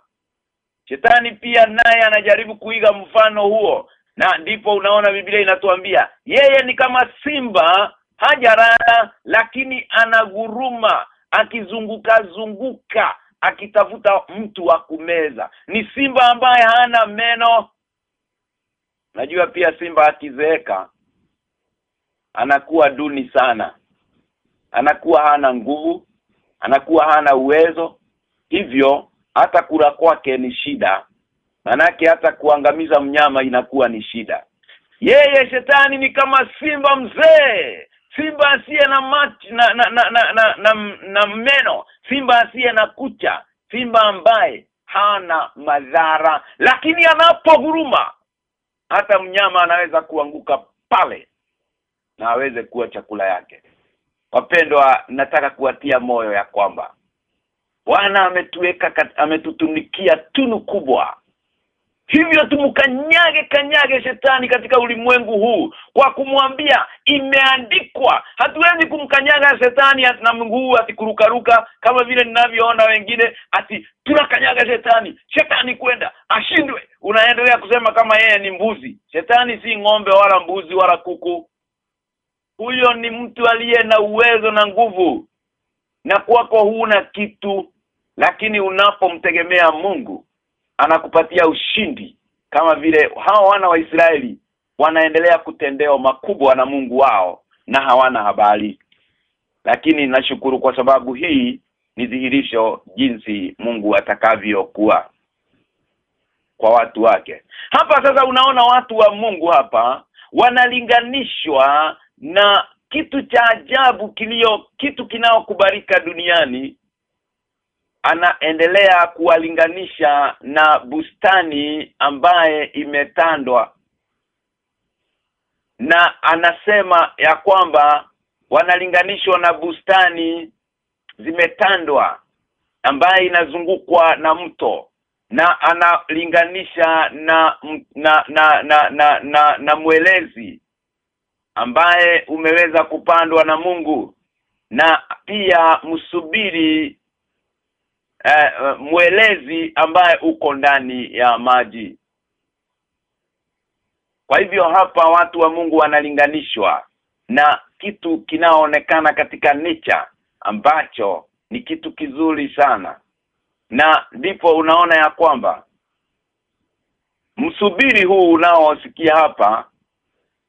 Shetani pia naye anajaribu kuiga mfano huo. Na ndipo unaona Biblia inatuambia yeye ni kama simba hajarala lakini anaguruma akizunguka zunguka akitafuta mtu wa kumeza. Ni simba ambaye hana meno. Najua pia simba akizeeka anakuwa duni sana. Anakuwa hana nguvu anakuwa hana uwezo. Hivyo hata kula kwake ni shida. Manake hata kuangamiza mnyama inakuwa ni shida. Yeye shetani ni kama simba mzee simba asiye na mat na na na, na, na, na, na meno. Simba asiye na kucha. Simba ambaye hana madhara. Lakini anapoguruma hata mnyama anaweza kuanguka pale na aweze kuwa chakula yake. Wapendwa nataka kuwatia moyo ya kwamba Bwana ametuweka ametutunikia tunu kubwa hivyo tumkanyage kanyage shetani katika ulimwengu huu kwa kumwambia imeandikwa. Hatuwezi kumkanyaga shetani na mguu atikurukaruka kama vile ninavyoona wengine ati tunakanyaga shetani. Shetani kwenda ashindwe. Unaendelea kusema kama yeye ni mbuzi. Shetani si ng'ombe wala mbuzi wala kuku. Huyo ni mtu aliye na uwezo na nguvu. Na kwako huna kitu lakini unapomtegemea Mungu anakupatia ushindi kama vile hao wana wa Israeli wanaendelea kutendewa makubwa na Mungu wao na hawana habari. Lakini nashukuru kwa sababu hii ni dhihirisho jinsi Mungu atakavyokuwa kwa watu wake. Hapa sasa unaona watu wa Mungu hapa wanalinganishwa na kitu cha ajabu kilio kitu kinaokubalika duniani anaendelea kuwalinganisha na bustani ambaye imetandwa. Na anasema ya kwamba wanalinganishwa na bustani zimetandwa ambaye inazungukwa na mto na analinganisha na na na na na, na, na mwelezi ambaye umeweza kupandwa na Mungu. Na pia msubiri uh, mwelezi ambaye uko ndani ya maji. Kwa hivyo hapa watu wa Mungu wanalinganishwa na kitu kinaoonekana katika nicha ambacho ni kitu kizuri sana. Na ndipo unaona ya kwamba msubiri huu unaosikia hapa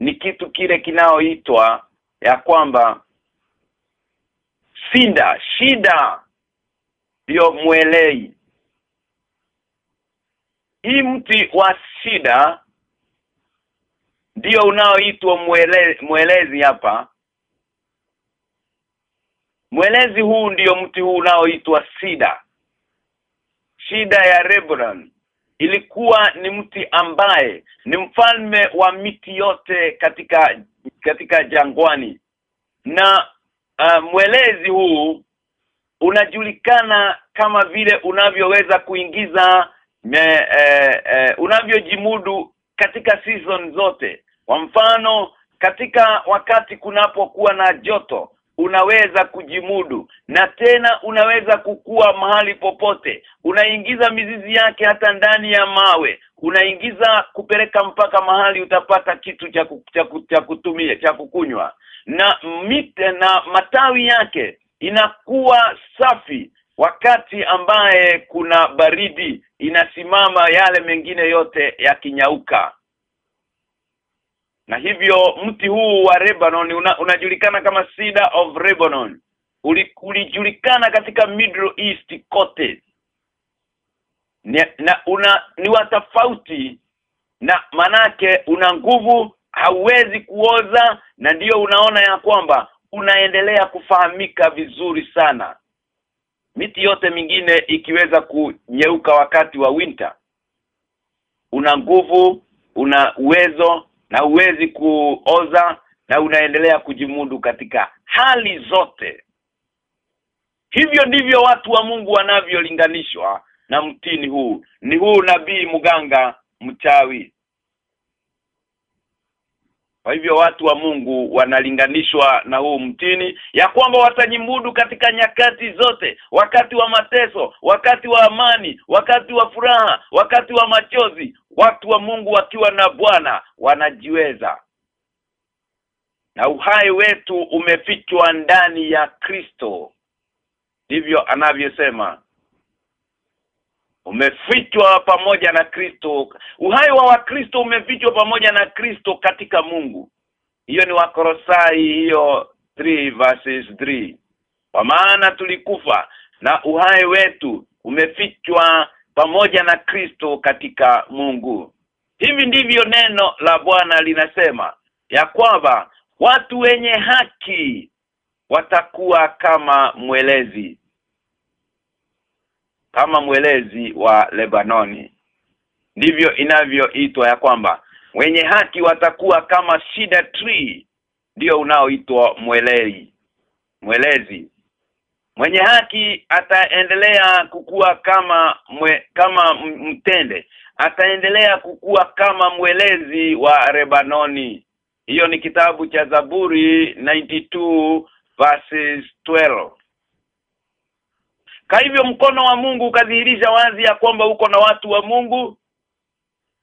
ni kitu kile kinaoitwa ya kwamba sinda shida ndio mwelei. Hii mti wa shida ndio unaoitwa mwele, mwelezi hapa. Mwelezi huu ndio mti huu unaoitwa sida shida ya Rebran ilikuwa ni mti ambaye ni mfalme wa miti yote katika katika jangwani. Na uh, mwelezi huu unajulikana kama vile unavyoweza kuingiza me, e, e, unavyojimudu katika season zote. Kwa mfano katika wakati kunapokuwa na joto unaweza kujimudu. Na tena unaweza kukua mahali popote. Unaingiza mizizi yake hata ndani ya mawe. Unaingiza kupeleka mpaka mahali utapata kitu cha cha, kutumia cha kukunywa. Na mite na matawi yake inakuwa safi wakati ambaye kuna baridi inasimama yale mengine yote yakinyauka. Na hivyo mti huu wa Lebanon una, unajulikana kama cedar of Lebanon. Ulijulikana katika Middle East kote. Ni, na una ni wa tofauti na manake una nguvu hauwezi kuoza na ndiyo unaona ya kwamba unaendelea kufahamika vizuri sana. Miti yote mingine ikiweza kunyeuka wakati wa winter una nguvu una uwezo na uwezi kuoza na unaendelea kujimudu katika hali zote. Hivyo ndivyo watu wa Mungu wanavyolinganishwa na mtini huu. Ni huu nabii mganga mchawi kwa hivyo watu wa Mungu wanalinganishwa na huu mtini ya kwamba watajimudu katika nyakati zote wakati wa mateso wakati wa amani wakati wa furaha wakati wa machozi. Watu wa Mungu wakiwa na Bwana wanajiweza. Na uhai wetu umefichwa ndani ya Kristo. Ndivyo anavyosema umefichwa pamoja na Kristo. Uhai wa wakristo umefichwa pamoja na Kristo katika Mungu. Hiyo ni wakorosai hiyo 3 verses 3 kwa maana tulikufa na uhai wetu umefichwa pamoja na Kristo katika Mungu. Hivi ndivyo neno la Bwana linasema ya kwamba watu wenye haki watakuwa kama mwelezi kama mwelezi wa Lebanoni ndivyo inavyoitwa ya kwamba wenye haki watakuwa kama cedar tree ndio unaoitwa mwelezi mwelezi. Mwenye haki ataendelea kukua kama mwe, kama mtende ataendelea kukua kama mwelezi wa Lebanoni. Hiyo ni kitabu cha Zaburi 92 verses 12 kwa hivyo mkono wa Mungu ukadhihirisha wazi ya kwamba uko na watu wa Mungu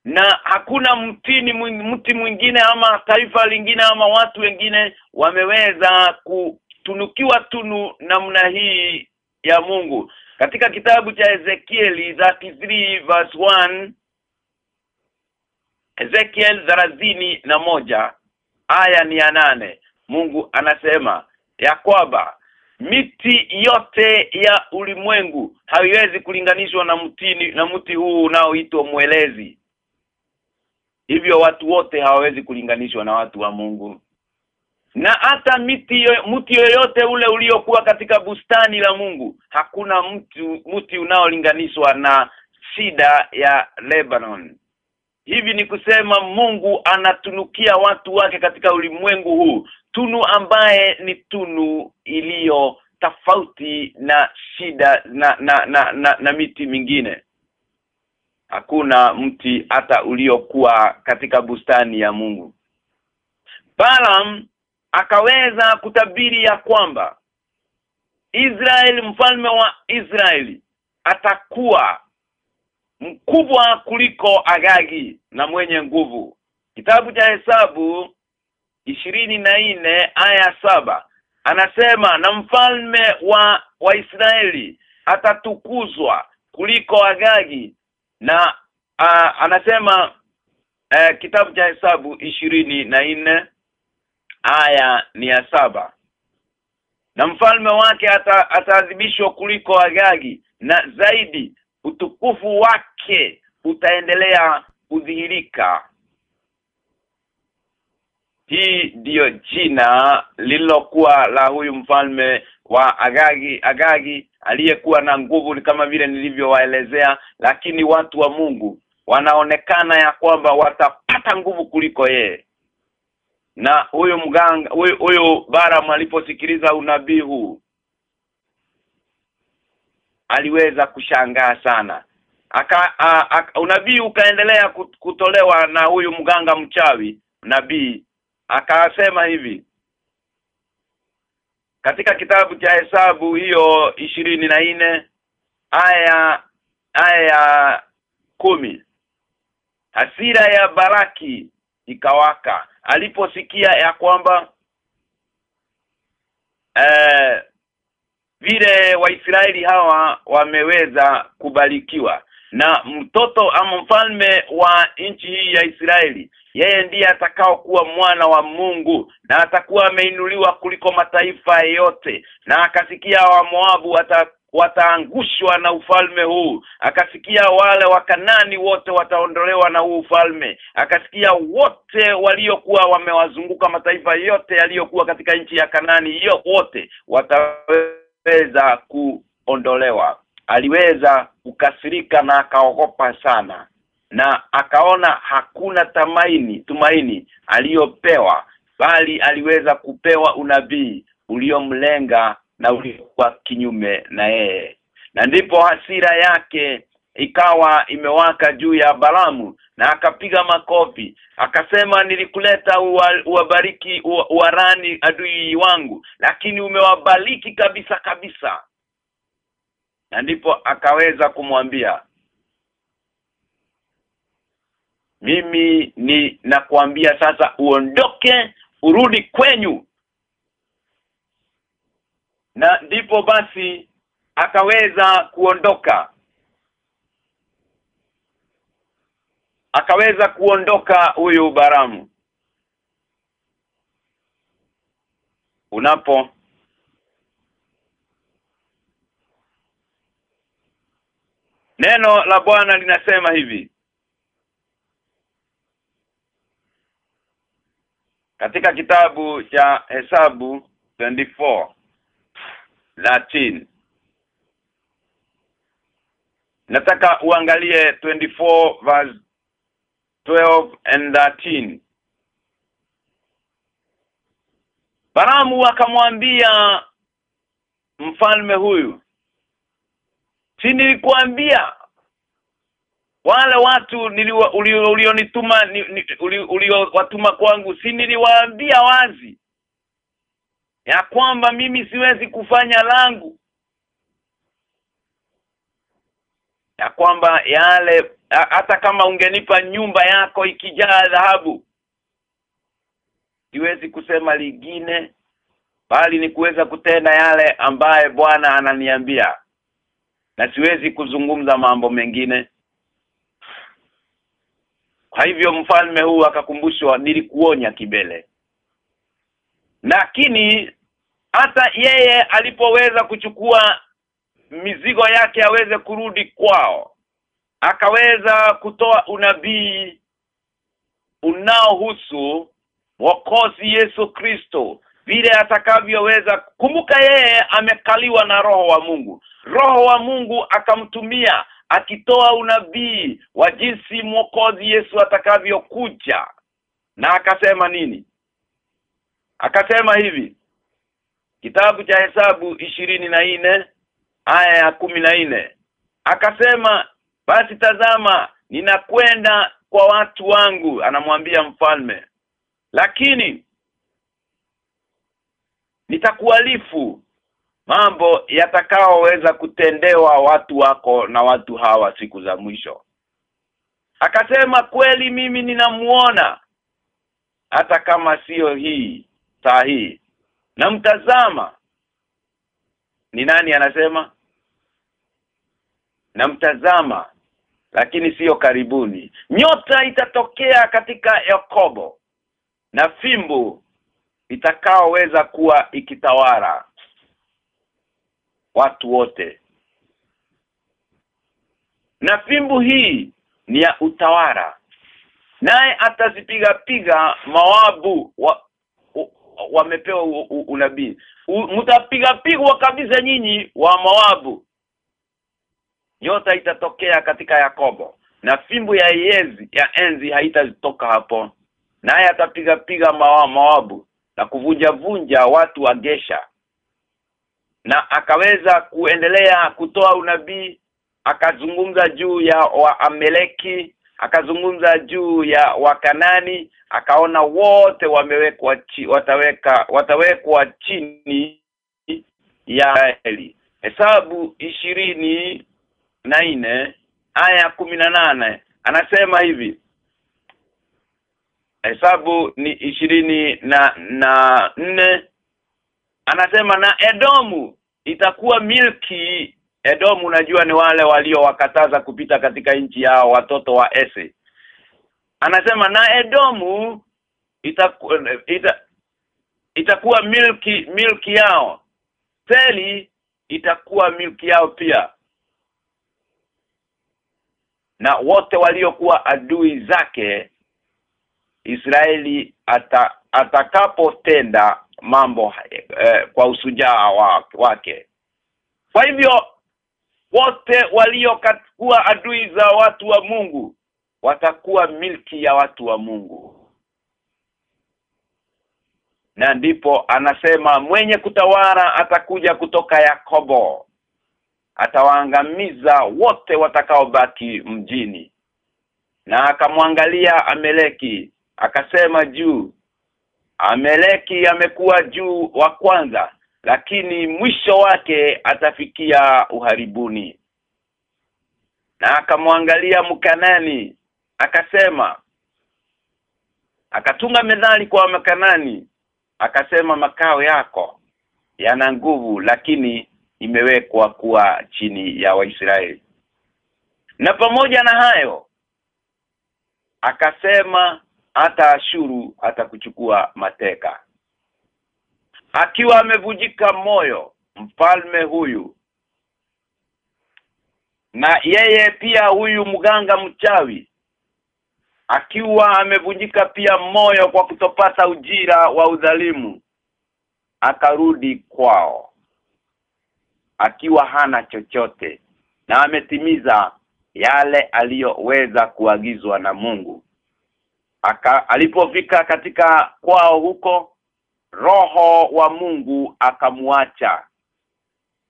na hakuna mtini mti mwingine ama taifa lingine ama watu wengine wameweza kutunukiwa tunu namna hii ya Mungu. Katika kitabu cha Ezekieli 33 verse 1 Ezekiel zarazini na moja aya ni ya nane Mungu anasema ya kwamba miti yote ya ulimwengu haiwezi kulinganishwa na mtini na mti huu unaoitwa mwelezi. Hivyo watu wote hawawezi kulinganishwa na watu wa Mungu. Na hata miti mti yoyote ule uliokuwa katika bustani la Mungu hakuna mtu mti unaolinganishwa na sida ya Lebanon. Hivi ni kusema Mungu anatunukia watu wake katika ulimwengu huu tunu ambaye ni tunu iliyo tofauti na shida na na, na na na miti mingine. Hakuna mti hata uliokuwa katika bustani ya Mungu. Balaam akaweza kutabiri ya kwamba Israeli mfalme wa Israeli atakuwa mkubwa kuliko Agagi na mwenye nguvu. Kitabu cha hesabu ishirini na nne aya saba anasema na mfalme wa Waisraeli atatukuzwa kuliko Agagi na a, anasema a, kitabu cha hesabu ishirini na nne aya ni ya saba. Na mfalme wake ata, ataadhibishwa kuliko Agagi na zaidi utukufu wake utaendelea kudhihirika hii ndiyo jina lililokuwa la huyu mfalme wa Agagi Agagi aliyekuwa na nguvu ni kama vile nilivyowaelezea lakini watu wa Mungu wanaonekana ya kwamba watapata nguvu kuliko yeye. Na huyu mganga huyu, huyu aliposikiliza unabii huu aliweza kushangaa sana. Aka a, a, unabii ukaendelea kutolewa na huyu mganga mchawi nabii akasema hivi. Katika kitabu cha hesabu hiyo ishirini na nne aya aya ya kumi hasira ya baraki ikawaka. Aliposikia ya kwamba eh vile waisraeli hawa wameweza kubarikiwa na mtoto ama mfalme wa nchi hii ya Israeli. Yeye ndiye atakao kuwa mwana wa Mungu na atakuwa ameinuliwa kuliko mataifa yote. Na akasikia wa Moabu wata, wataangushwa na ufalme huu. Akasikia wale wa kanani wote wataondolewa na huu ufalme. Akasikia wote waliokuwa wamewazunguka mataifa yote yaliyokuwa katika nchi ya Kanani hiyo wote wataweza kuondolewa aliweza kukasirika na akaogopa sana. Na akaona hakuna tamaini tumaini aliyopewa bali aliweza kupewa unabii uliomlenga na uliokuwa kinyume na yeye. Na ndipo hasira yake ikawa imewaka juu ya Balamu na akapiga makofi. Akasema nilikuleta uwabariki uwarani adui wangu lakini umewabariki kabisa kabisa na ndipo akaweza kumwambia mimi ni nakwambia sasa uondoke urudi kwenyu. Na ndipo basi akaweza kuondoka. Akaweza kuondoka huyu Baramu unapo Neno la Bwana linasema hivi. Katika kitabu cha Hesabu 24 Latin Nataka uangalie 24 verse 12 and 13 Baramu akamwambia mfalme huyu Si nilikuambia wale watu ulionituma uliowatuma kwangu si niliwaambia wazi ya kwamba mimi siwezi kufanya langu ya kwamba yale hata kama ungenipa nyumba yako ikijaa dhahabu siwezi kusema lingine bali ni kuweza kutenda yale ambaye Bwana ananiambia na siwezi kuzungumza mambo mengine. Kwa hivyo mfalme huu akakumbushwa nilikuonya kibele. Lakini hata yeye alipoweza kuchukua mizigo yake aweze kurudi kwao akaweza kutoa unabii unaohusu wokozi Yesu Kristo vile atakavyoweza. Kumbuka yeye amekaliwa na roho wa Mungu. Roho wa Mungu akamtumia akitoa unabii wa jinsi mwokozi Yesu atakavyokuja. Na akasema nini? Akasema hivi kitabu cha hesabu ishirini na nne aya ya kumi na nne. Akasema basi tazama ninakwenda kwa watu wangu anamwambia mfalme. Lakini nitakualifu mambo yatakaoweza kutendewa watu wako na watu hawa siku za mwisho. Akasema kweli mimi ninamuona hata kama sio hii saa hii. Namtazama. Ni nani anasema? Namtazama lakini sio karibuni. Nyota itatokea katika Yakobo na fimbo itakaoweza kuwa ikitawara watu wote. Na fimbu hii ni ya utawala. Naye atazipiga piga mawabu wa, wamepewa unabii. Mtapiga pigwa kabisa nyinyi wa mawabu. Yote itatokea katika Yakobo. Na fimbo ya yezi ya enzi haitatoka hapo. Naye atapiga piga mawabu na kuvunja vunja watu wa Gesha. Na akaweza kuendelea kutoa unabii akazungumza juu ya Waameleki akazungumza juu ya Wakanani akaona wote wamewekwa wataweka watawekwa chini ya Eli Hesabu ishirini na nne aya nane anasema hivi Hesabu ni ishirini na na nne. Anasema na Edomu itakuwa milki. Edomu unajua ni wale waliowakataza kupita katika nchi yao watoto wa Ese. Anasema na Edomu itakuwa ita, itakuwa milki milki yao. Teli itakuwa milki yao pia. Na wote waliokuwa adui zake Israeli ata, atakapotenda mambo eh, kwa usujaa wake. Kwa hivyo wote waliokuwa adui za watu wa Mungu watakuwa milki ya watu wa Mungu. Na ndipo anasema mwenye kutawala atakuja kutoka Yakobo. Atawaangamiza wote watakaobaki mjini. Na akamwangalia Ameleki akasema juu. Ameleki amekuwa juu wa kwanza lakini mwisho wake atafikia uharibuni. Na akamwangalia mkanani akasema akatunga medhali kwa makanani akasema makao yako yana nguvu lakini imewekwa kuwa chini ya Waisraeli. Na pamoja na hayo akasema hata Ashuru atakuchukua mateka. Akiwa amevujika moyo mfalme huyu na yeye pia huyu mganga mchawi akiwa amevunjika pia moyo kwa kutopata ujira wa udhalimu akarudi kwao. Akiwa hana chochote na ametimiza yale aliyoweza kuagizwa na Mungu Aka, alipofika katika kwao huko roho wa Mungu akamwacha.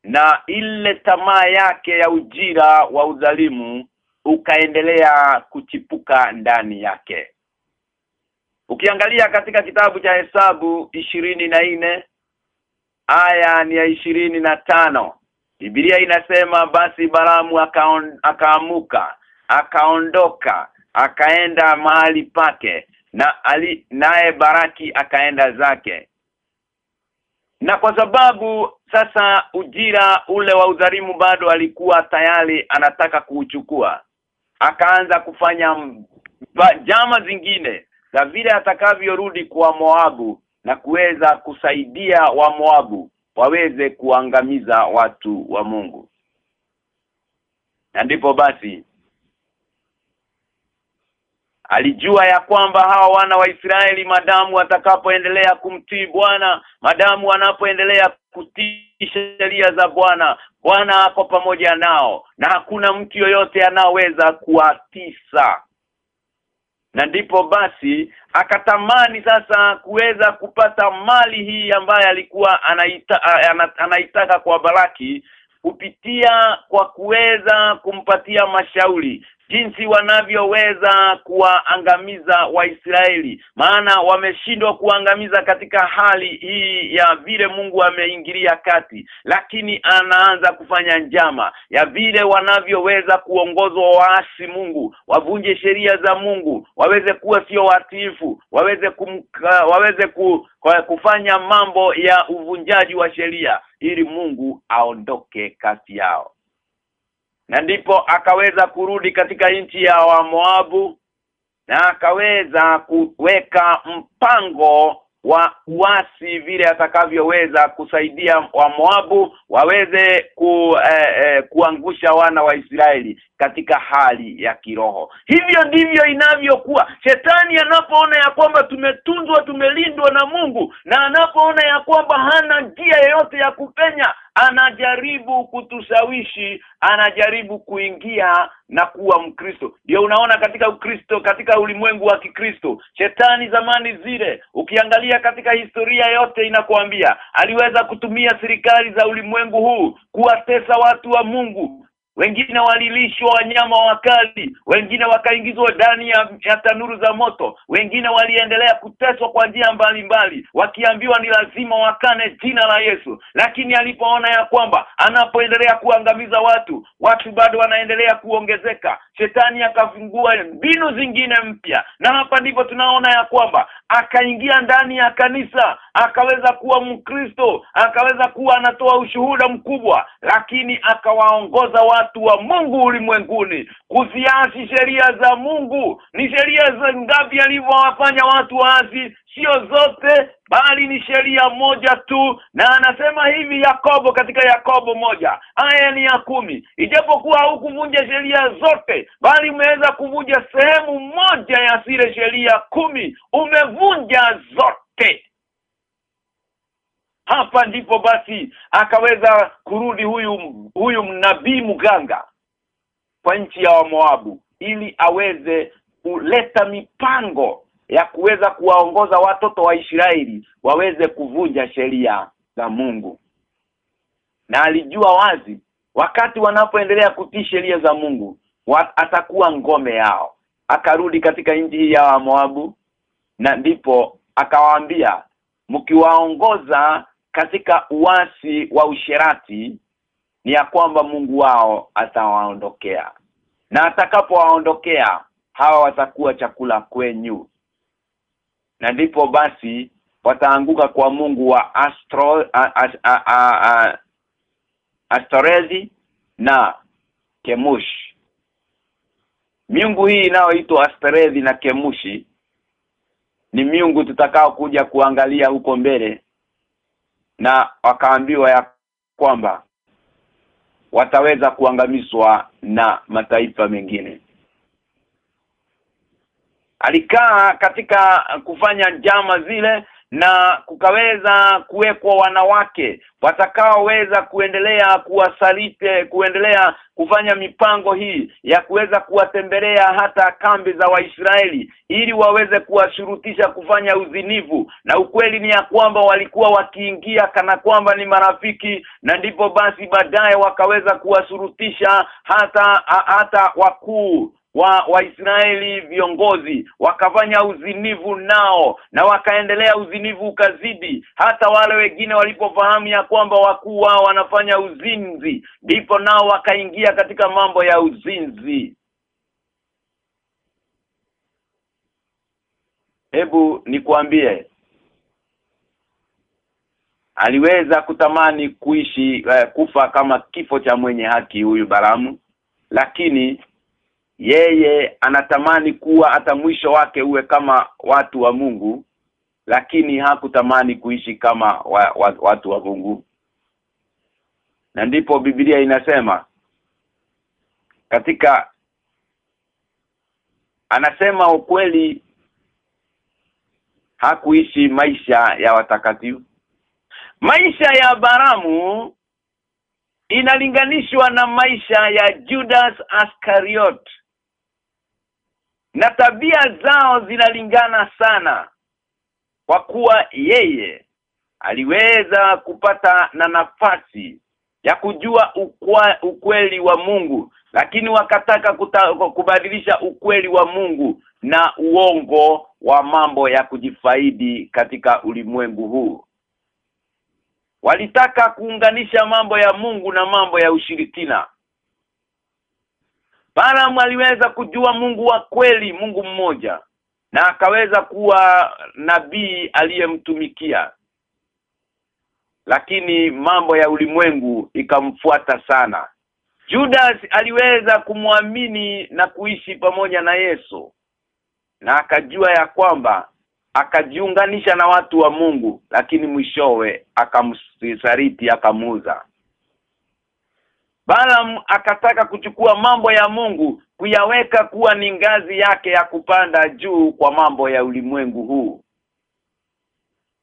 Na ile tamaa yake ya ujira wa udhalimu ukaendelea kuchipuka ndani yake. Ukiangalia katika kitabu cha Hesabu ishirini na nne aya ni ya ishirini na tano Biblia inasema basi akaon, akaamuka akaondoka akaenda mahali pake na ali naye Baraki akaenda zake. Na kwa sababu sasa ujira ule wa udhalimu bado alikuwa tayari anataka kuuchukua akaanza kufanya jama zingine za vile atakavyorudi kwa Moabu na kuweza kusaidia wa Moabu waweze kuangamiza watu wa Mungu. Na ndipo basi alijua ya kwamba hawa wana wa Israeli madamu watakapoendelea kumtii Bwana madamu wanapoendelea kutii sheria za Bwana Bwana ako pamoja nao na hakuna mtu yoyote anaweza kuatisa na ndipo basi akatamani sasa kuweza kupata mali hii ambayo alikuwa anaita, anaitaka kwa Baraki kupitia kwa kuweza kumpatia mashauri jinsi wanavyoweza kuwaangamiza Waisraeli. Maana wameshindwa kuangamiza katika hali hii ya vile Mungu ameingilia kati lakini anaanza kufanya njama ya vile wanavyoweza kuongozwa waasi Mungu wavunje sheria za Mungu waweze kuwa sio watiifu waweze kumka, waweze ku, kufanya mambo ya uvunjaji wa sheria ili Mungu aondoke kati yao na ndipo akaweza kurudi katika nchi ya wa Moabu na akaweza kuweka mpango wa uasi vile atakavyoweza kusaidia wa Moabu waweze ku, eh, eh, kuangusha wana wa Israeli katika hali ya kiroho. Hivyo ndivyo inavyokuwa. Shetani anapoona ya kwamba tumetunzwa tumelindwa na Mungu na anapoona ya kwamba hana njia yoyote ya kupenya anajaribu kutushawishi anajaribu kuingia na kuwa mkristo. Ndio unaona katika ukristo katika ulimwengu wa kikristo shetani zamani zile ukiangalia katika historia yote inakuambia aliweza kutumia serikali za ulimwengu huu kuwatesa watu wa Mungu wengine walilishwa wanyama wakali wengine wakaingizwa ndani ya, ya tanuru za moto wengine waliendelea kuteswa kwa njia mbalimbali wakiambiwa ni lazima wakane jina la Yesu. Lakini alipoona ya kwamba anapoendelea kuangamiza watu watu bado wanaendelea kuongezeka. Shetani akafungua mbinu zingine mpya. Na hapa ndipo tunaona ya kwamba akaingia ndani ya kanisa akaweza kuwa mkristo akaweza kuwa anatoa ushuhuda mkubwa lakini akawaongoza watu wa Mungu ulimwenguni kuziasi sheria za Mungu. Ni sheria za ngapi alivyowafanya watu waasi? Sio zote bali ni sheria moja tu. Na anasema hivi Yakobo katika Yakobo moja aya ni ya kumi. Ijapokuwa hukuvunja sheria zote bali umeweza kuvunja sehemu moja ya zile sheria kumi umevunja zote hapa ndipo basi akaweza kurudi huyu huyu nabii mganga kwa nchi ya Moabu ili aweze kuleta mipango ya kuweza kuwaongoza watoto wa Israeli waweze kuvunja sheria za Mungu. Na alijua wazi wakati wanapoendelea kutii sheria za Mungu wa, atakuwa ngome yao. Akarudi katika nchi hii ya Moabu na ndipo akawaambia mkiwaongoza katika uasi wa usherati ni ya kwamba Mungu wao atawaondokea. Na atakapowaondokea hawa watakuwa chakula kwenyu. Na ndipo basi wataanguka kwa Mungu wa Astro Astorezi na Kemush. Miungu hii inayoitwa Astorezi na Kemushi ni miungu tutakao kuja kuangalia huko mbele na wakaambiwa ya kwamba wataweza kuangamizwa na mataifa mengine. Alikaa katika kufanya njama zile na kukaweza kuwekwa wanawake watakaoweza kuendelea kuwasalite kuendelea kufanya mipango hii ya kuweza kuwatembelea hata kambi za Waisraeli ili waweze kuwashurutisha kufanya uzinivu na ukweli ni ya kwamba walikuwa wakiingia kana kwamba ni marafiki na ndipo basi baadaye wakaweza kuwashurutisha hata hata wakuu wa Waisraeli viongozi wakafanya uzinivu nao na wakaendelea uzinivu ukazidi hata wale wengine walipofahamu ya kwamba wakuu wao wanafanya uzinzi ndipo nao wakaingia katika mambo ya uzinzi. Hebu nikuambie aliweza kutamani kuishi uh, kufa kama kifo cha mwenye haki huyu Baramu lakini yeye anatamani kuwa hata mwisho wake uwe kama watu wa Mungu lakini hakutamani kuishi kama wa, wa, watu wa Mungu. Na ndipo Biblia inasema katika anasema ukweli hakuishi maisha ya watakatifu. Maisha ya Baramu inalinganishwa na maisha ya Judas Ascariot na tabia zao zinalingana sana kwa kuwa yeye aliweza kupata na nafasi ya kujua ukwa, ukweli wa Mungu lakini wakataka kuta, kubadilisha ukweli wa Mungu na uongo wa mambo ya kujifaidi katika ulimwengu huu. Walitaka kuunganisha mambo ya Mungu na mambo ya ushirikina Balaam aliweza kujua Mungu wa kweli Mungu mmoja na akaweza kuwa nabii aliyemtumikia. Lakini mambo ya ulimwengu ikamfuata sana. Judas aliweza kumwamini na kuishi pamoja na Yesu na akajua ya kwamba akajiunganisha na watu wa Mungu lakini mwishowe akamsaliti akamuza Balaam akataka kuchukua mambo ya Mungu kuyaweka kuwa ni ngazi yake ya kupanda juu kwa mambo ya ulimwengu huu.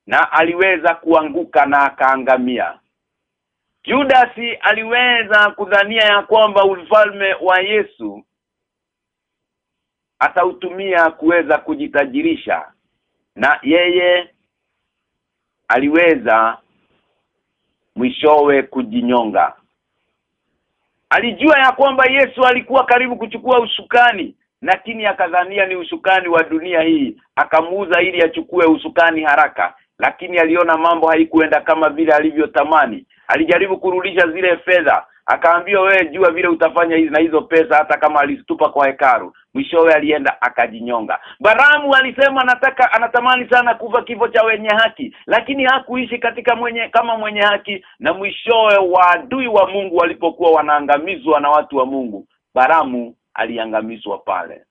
Na aliweza kuanguka na akaangamia. Judasi aliweza kudhania ya kwamba ufalme wa Yesu atautumia kuweza kujitajirisha. Na yeye aliweza mwishowe kujinyonga alijua ya kwamba Yesu alikuwa karibu kuchukua usukani lakini akadhania ni usukani wa dunia hii. Akamuuza ili achukue usukani haraka lakini aliona mambo haikuenda kama vile alivyotamani. Alijaribu kurudisha zile fedha akaambiwa wewe jua vile utafanya hizi na hizo pesa hata kama alizitupa kwa hekaru. Mwishowe alienda akajinyonga. Baramu alisema anataka anatamani sana kuva kifo cha wenye haki lakini hakuishi katika mwenye kama mwenye haki. Na mwishowe waadui wa Mungu walipokuwa wanaangamizwa na watu wa Mungu Baramu aliangamizwa pale.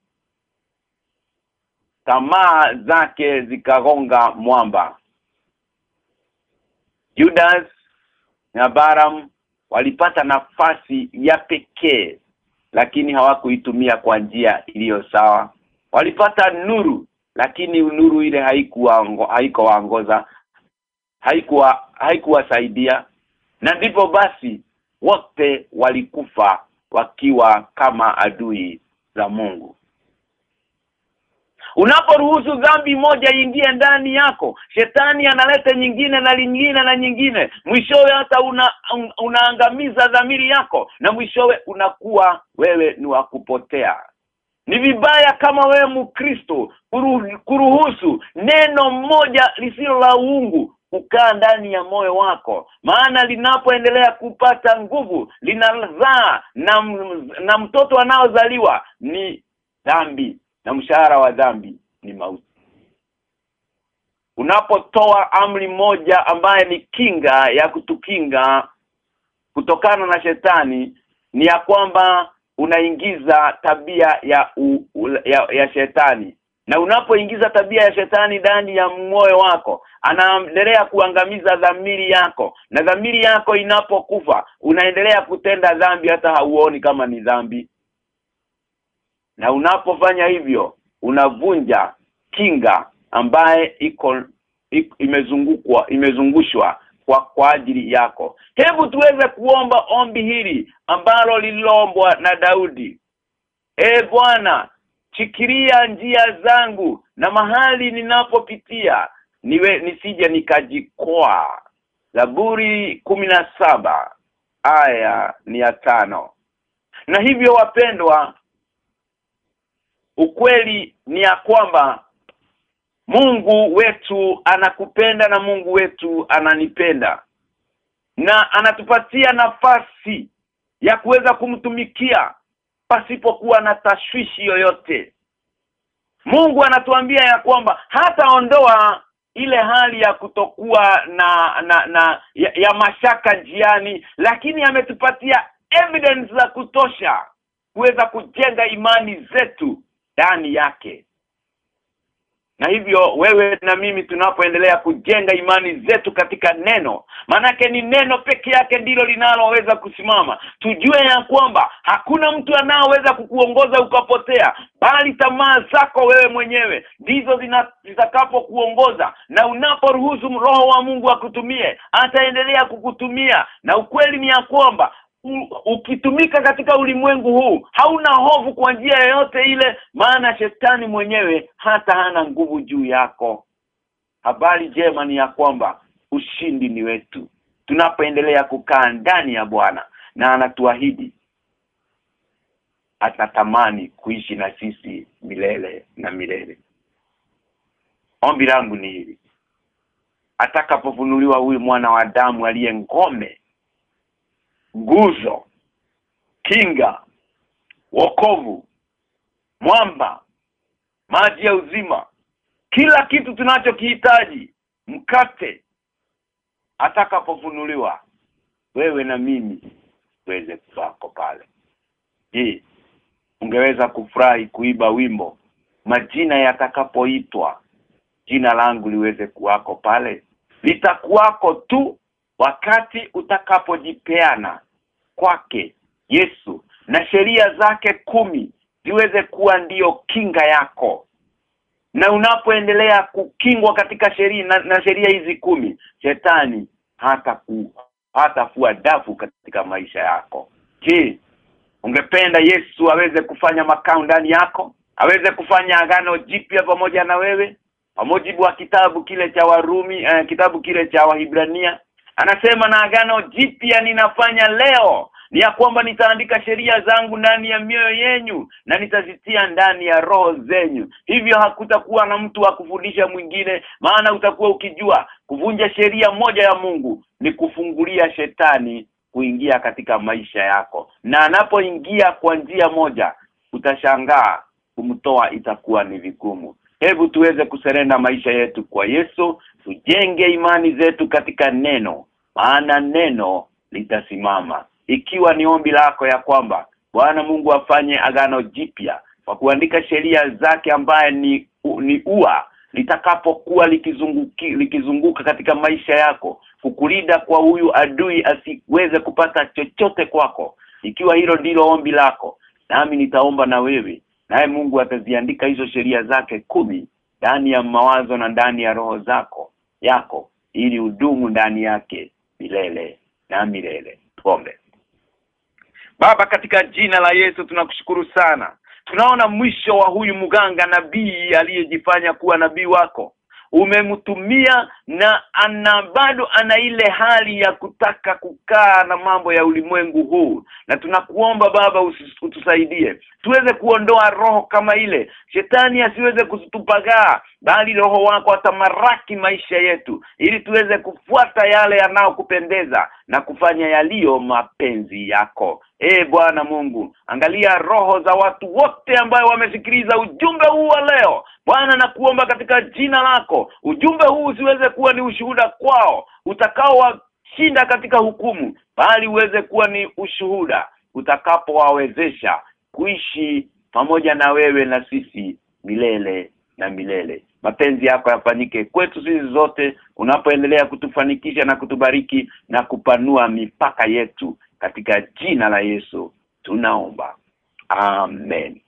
Tamaa zake zikagonga mwamba. Judas na Baram walipata nafasi ya pekee lakini hawakuitumia kwa njia iliyo sawa. Walipata nuru lakini nuru ile haikuwa haikuwaongoza haikuwa haikuwasaidia. Na ndipo basi wote walikufa wakiwa kama adui za Mungu Unaporuhusu dhambi moja ingie ndani yako, shetani analeta nyingine na lingine na nyingine. Mwishowe hata una, un, unaangamiza dhamiri yako na mwishowe unakuwa wewe ni wa kupotea. Ni vibaya kama wewe Mkristo kuruhusu neno moja lisilo la uungu kukaa ndani ya moyo wako maana linapoendelea kupata nguvu linazaa na, na mtoto anaozaliwa ni dhambi na mshahara wa dhambi ni mauti. Unapotoa amri moja ambaye ni kinga ya kutukinga kutokana na shetani ni ya kwamba unaingiza tabia ya, u, u, ya ya shetani. Na unapoingiza tabia ya shetani ndani ya moyo wako anaendelea kuangamiza dhamiri yako. Na dhamiri yako inapokufa unaendelea kutenda dhambi hata hauoni kama ni dhambi na unapofanya hivyo unavunja kinga ambaye iko imezungukwa imezungushwa kwa kwa ajili yako. Hebu tuweze kuomba ombi hili ambalo lililombwa na Daudi. E bwana chikiria njia zangu na mahali ninapopitia niwe nisije nikajikoa. Zaburi saba aya ni ya tano. Na hivyo wapendwa ukweli ni ya kwamba Mungu wetu anakupenda na Mungu wetu ananipenda. Na anatupatia nafasi ya kuweza kumtumikia pasipokuwa na tashwishi yoyote. Mungu anatuambia ya kwamba hataondoa ile hali ya kutokuwa na na, na ya, ya mashaka njiani lakini ametupatia evidence za kutosha kuweza kujenga imani zetu ndani yake. Na hivyo wewe na mimi tunapoendelea kujenga imani zetu katika neno manake ni neno peke yake ndilo linaloweza kusimama. Tujue ya kwamba hakuna mtu anaoweza kukuongoza ukapotea bali tamaa zako wewe mwenyewe ndizo zitakapokuongoza. Na unaporuhusu roho wa Mungu akutumie ataendelea kukutumia. Na ukweli ni ya kwamba ukitumika katika ulimwengu huu hauna hofu kwa njia yoyote ile maana shetani mwenyewe hata hana nguvu juu yako. Habari jema ni ya kwamba ushindi ni wetu. Tunapoendelea kukaa ndani ya Bwana na anatuahidi atatamani kuishi na sisi milele na milele. Ombi langu ni hili. Atakapofunuliwa huyu mwana wa damu aliye ngome nguzo kinga wokovu mwamba maji ya uzima. Kila kitu tunachokihitaji mkate atakapofunuliwa wewe na mimi tuweze kuwako pale. Je ungeweza kufurahi kuiba wimbo majina yatakapoitwa jina langu liweze kuwako pale? Litakuwako tu wakati utakapojipeana kwake Yesu na sheria zake kumi ziweze kuwa ndiyo kinga yako. Na unapoendelea kukingwa katika sheria na, na sheria hizi kumi shetani hata ku hatafua dafu katika maisha yako. Je ungependa Yesu aweze kufanya makao ndani yako? Aweze kufanya agano jipya pamoja na wewe? Kwa mujibu wa kitabu kile cha Warumi eh, kitabu kile cha Wahibrania anasema na agano jipya ninafanya leo ni ya kwamba nitaandika sheria zangu ndani ya mioyo yenyu na nitazitia ndani ya roho zenyu. Hivyo hakutakuwa na mtu wa kufundisha mwingine maana utakuwa ukijua kuvunja sheria moja ya Mungu ni kufungulia shetani kuingia katika maisha yako. Na anapoingia kwa njia moja utashangaa kumtoa itakuwa ni vigumu hebu tuweze kuserenda maisha yetu kwa Yesu tujenge imani zetu katika neno maana neno litasimama. Ikiwa ni ombi lako ya kwamba Bwana Mungu afanye agano jipya kwa kuandika sheria zake ambaye ni ni ua litakapokuwa likizunguki likizunguka katika maisha yako kukulinda kwa huyu adui asiweze kupata chochote kwako. Ikiwa hilo ndilo ombi lako nami nitaomba na wewe naye Mungu ataziandika hizo sheria zake kumi ndani ya mawazo na ndani ya roho zako yako ili udumu ndani yake milele na milele. Tuombe. Baba katika jina la Yesu tunakushukuru sana. Tunaona mwisho wa huyu mganga nabii aliyejifanya kuwa nabii wako umemtumia na ana bado ana ile hali ya kutaka kukaa na mambo ya ulimwengu huu. Na tunakuomba baba utusaidie. Tuweze kuondoa roho kama ile. Shetani asiweze kutupagaa bali roho wako atamaraki maisha yetu ili tuweze kufuata yale yanayokupendeza na kufanya yaliyo mapenzi yako e Bwana Mungu angalia roho za watu wote ambao wamesikiliza ujumbe huu wa leo. Bwana nakuomba katika jina lako ujumbe huu usiweze kuwa ni ushuhuda kwao utakao shinda katika hukumu bali uweze kuwa ni ushuhuda utakapowawezesha kuishi pamoja na wewe na sisi milele na milele. Mapenzi yako yafanyike kwetu sisi zote unapoendelea kutufanikisha na kutubariki na kupanua mipaka yetu katika jina la Yesu tunaomba. Amen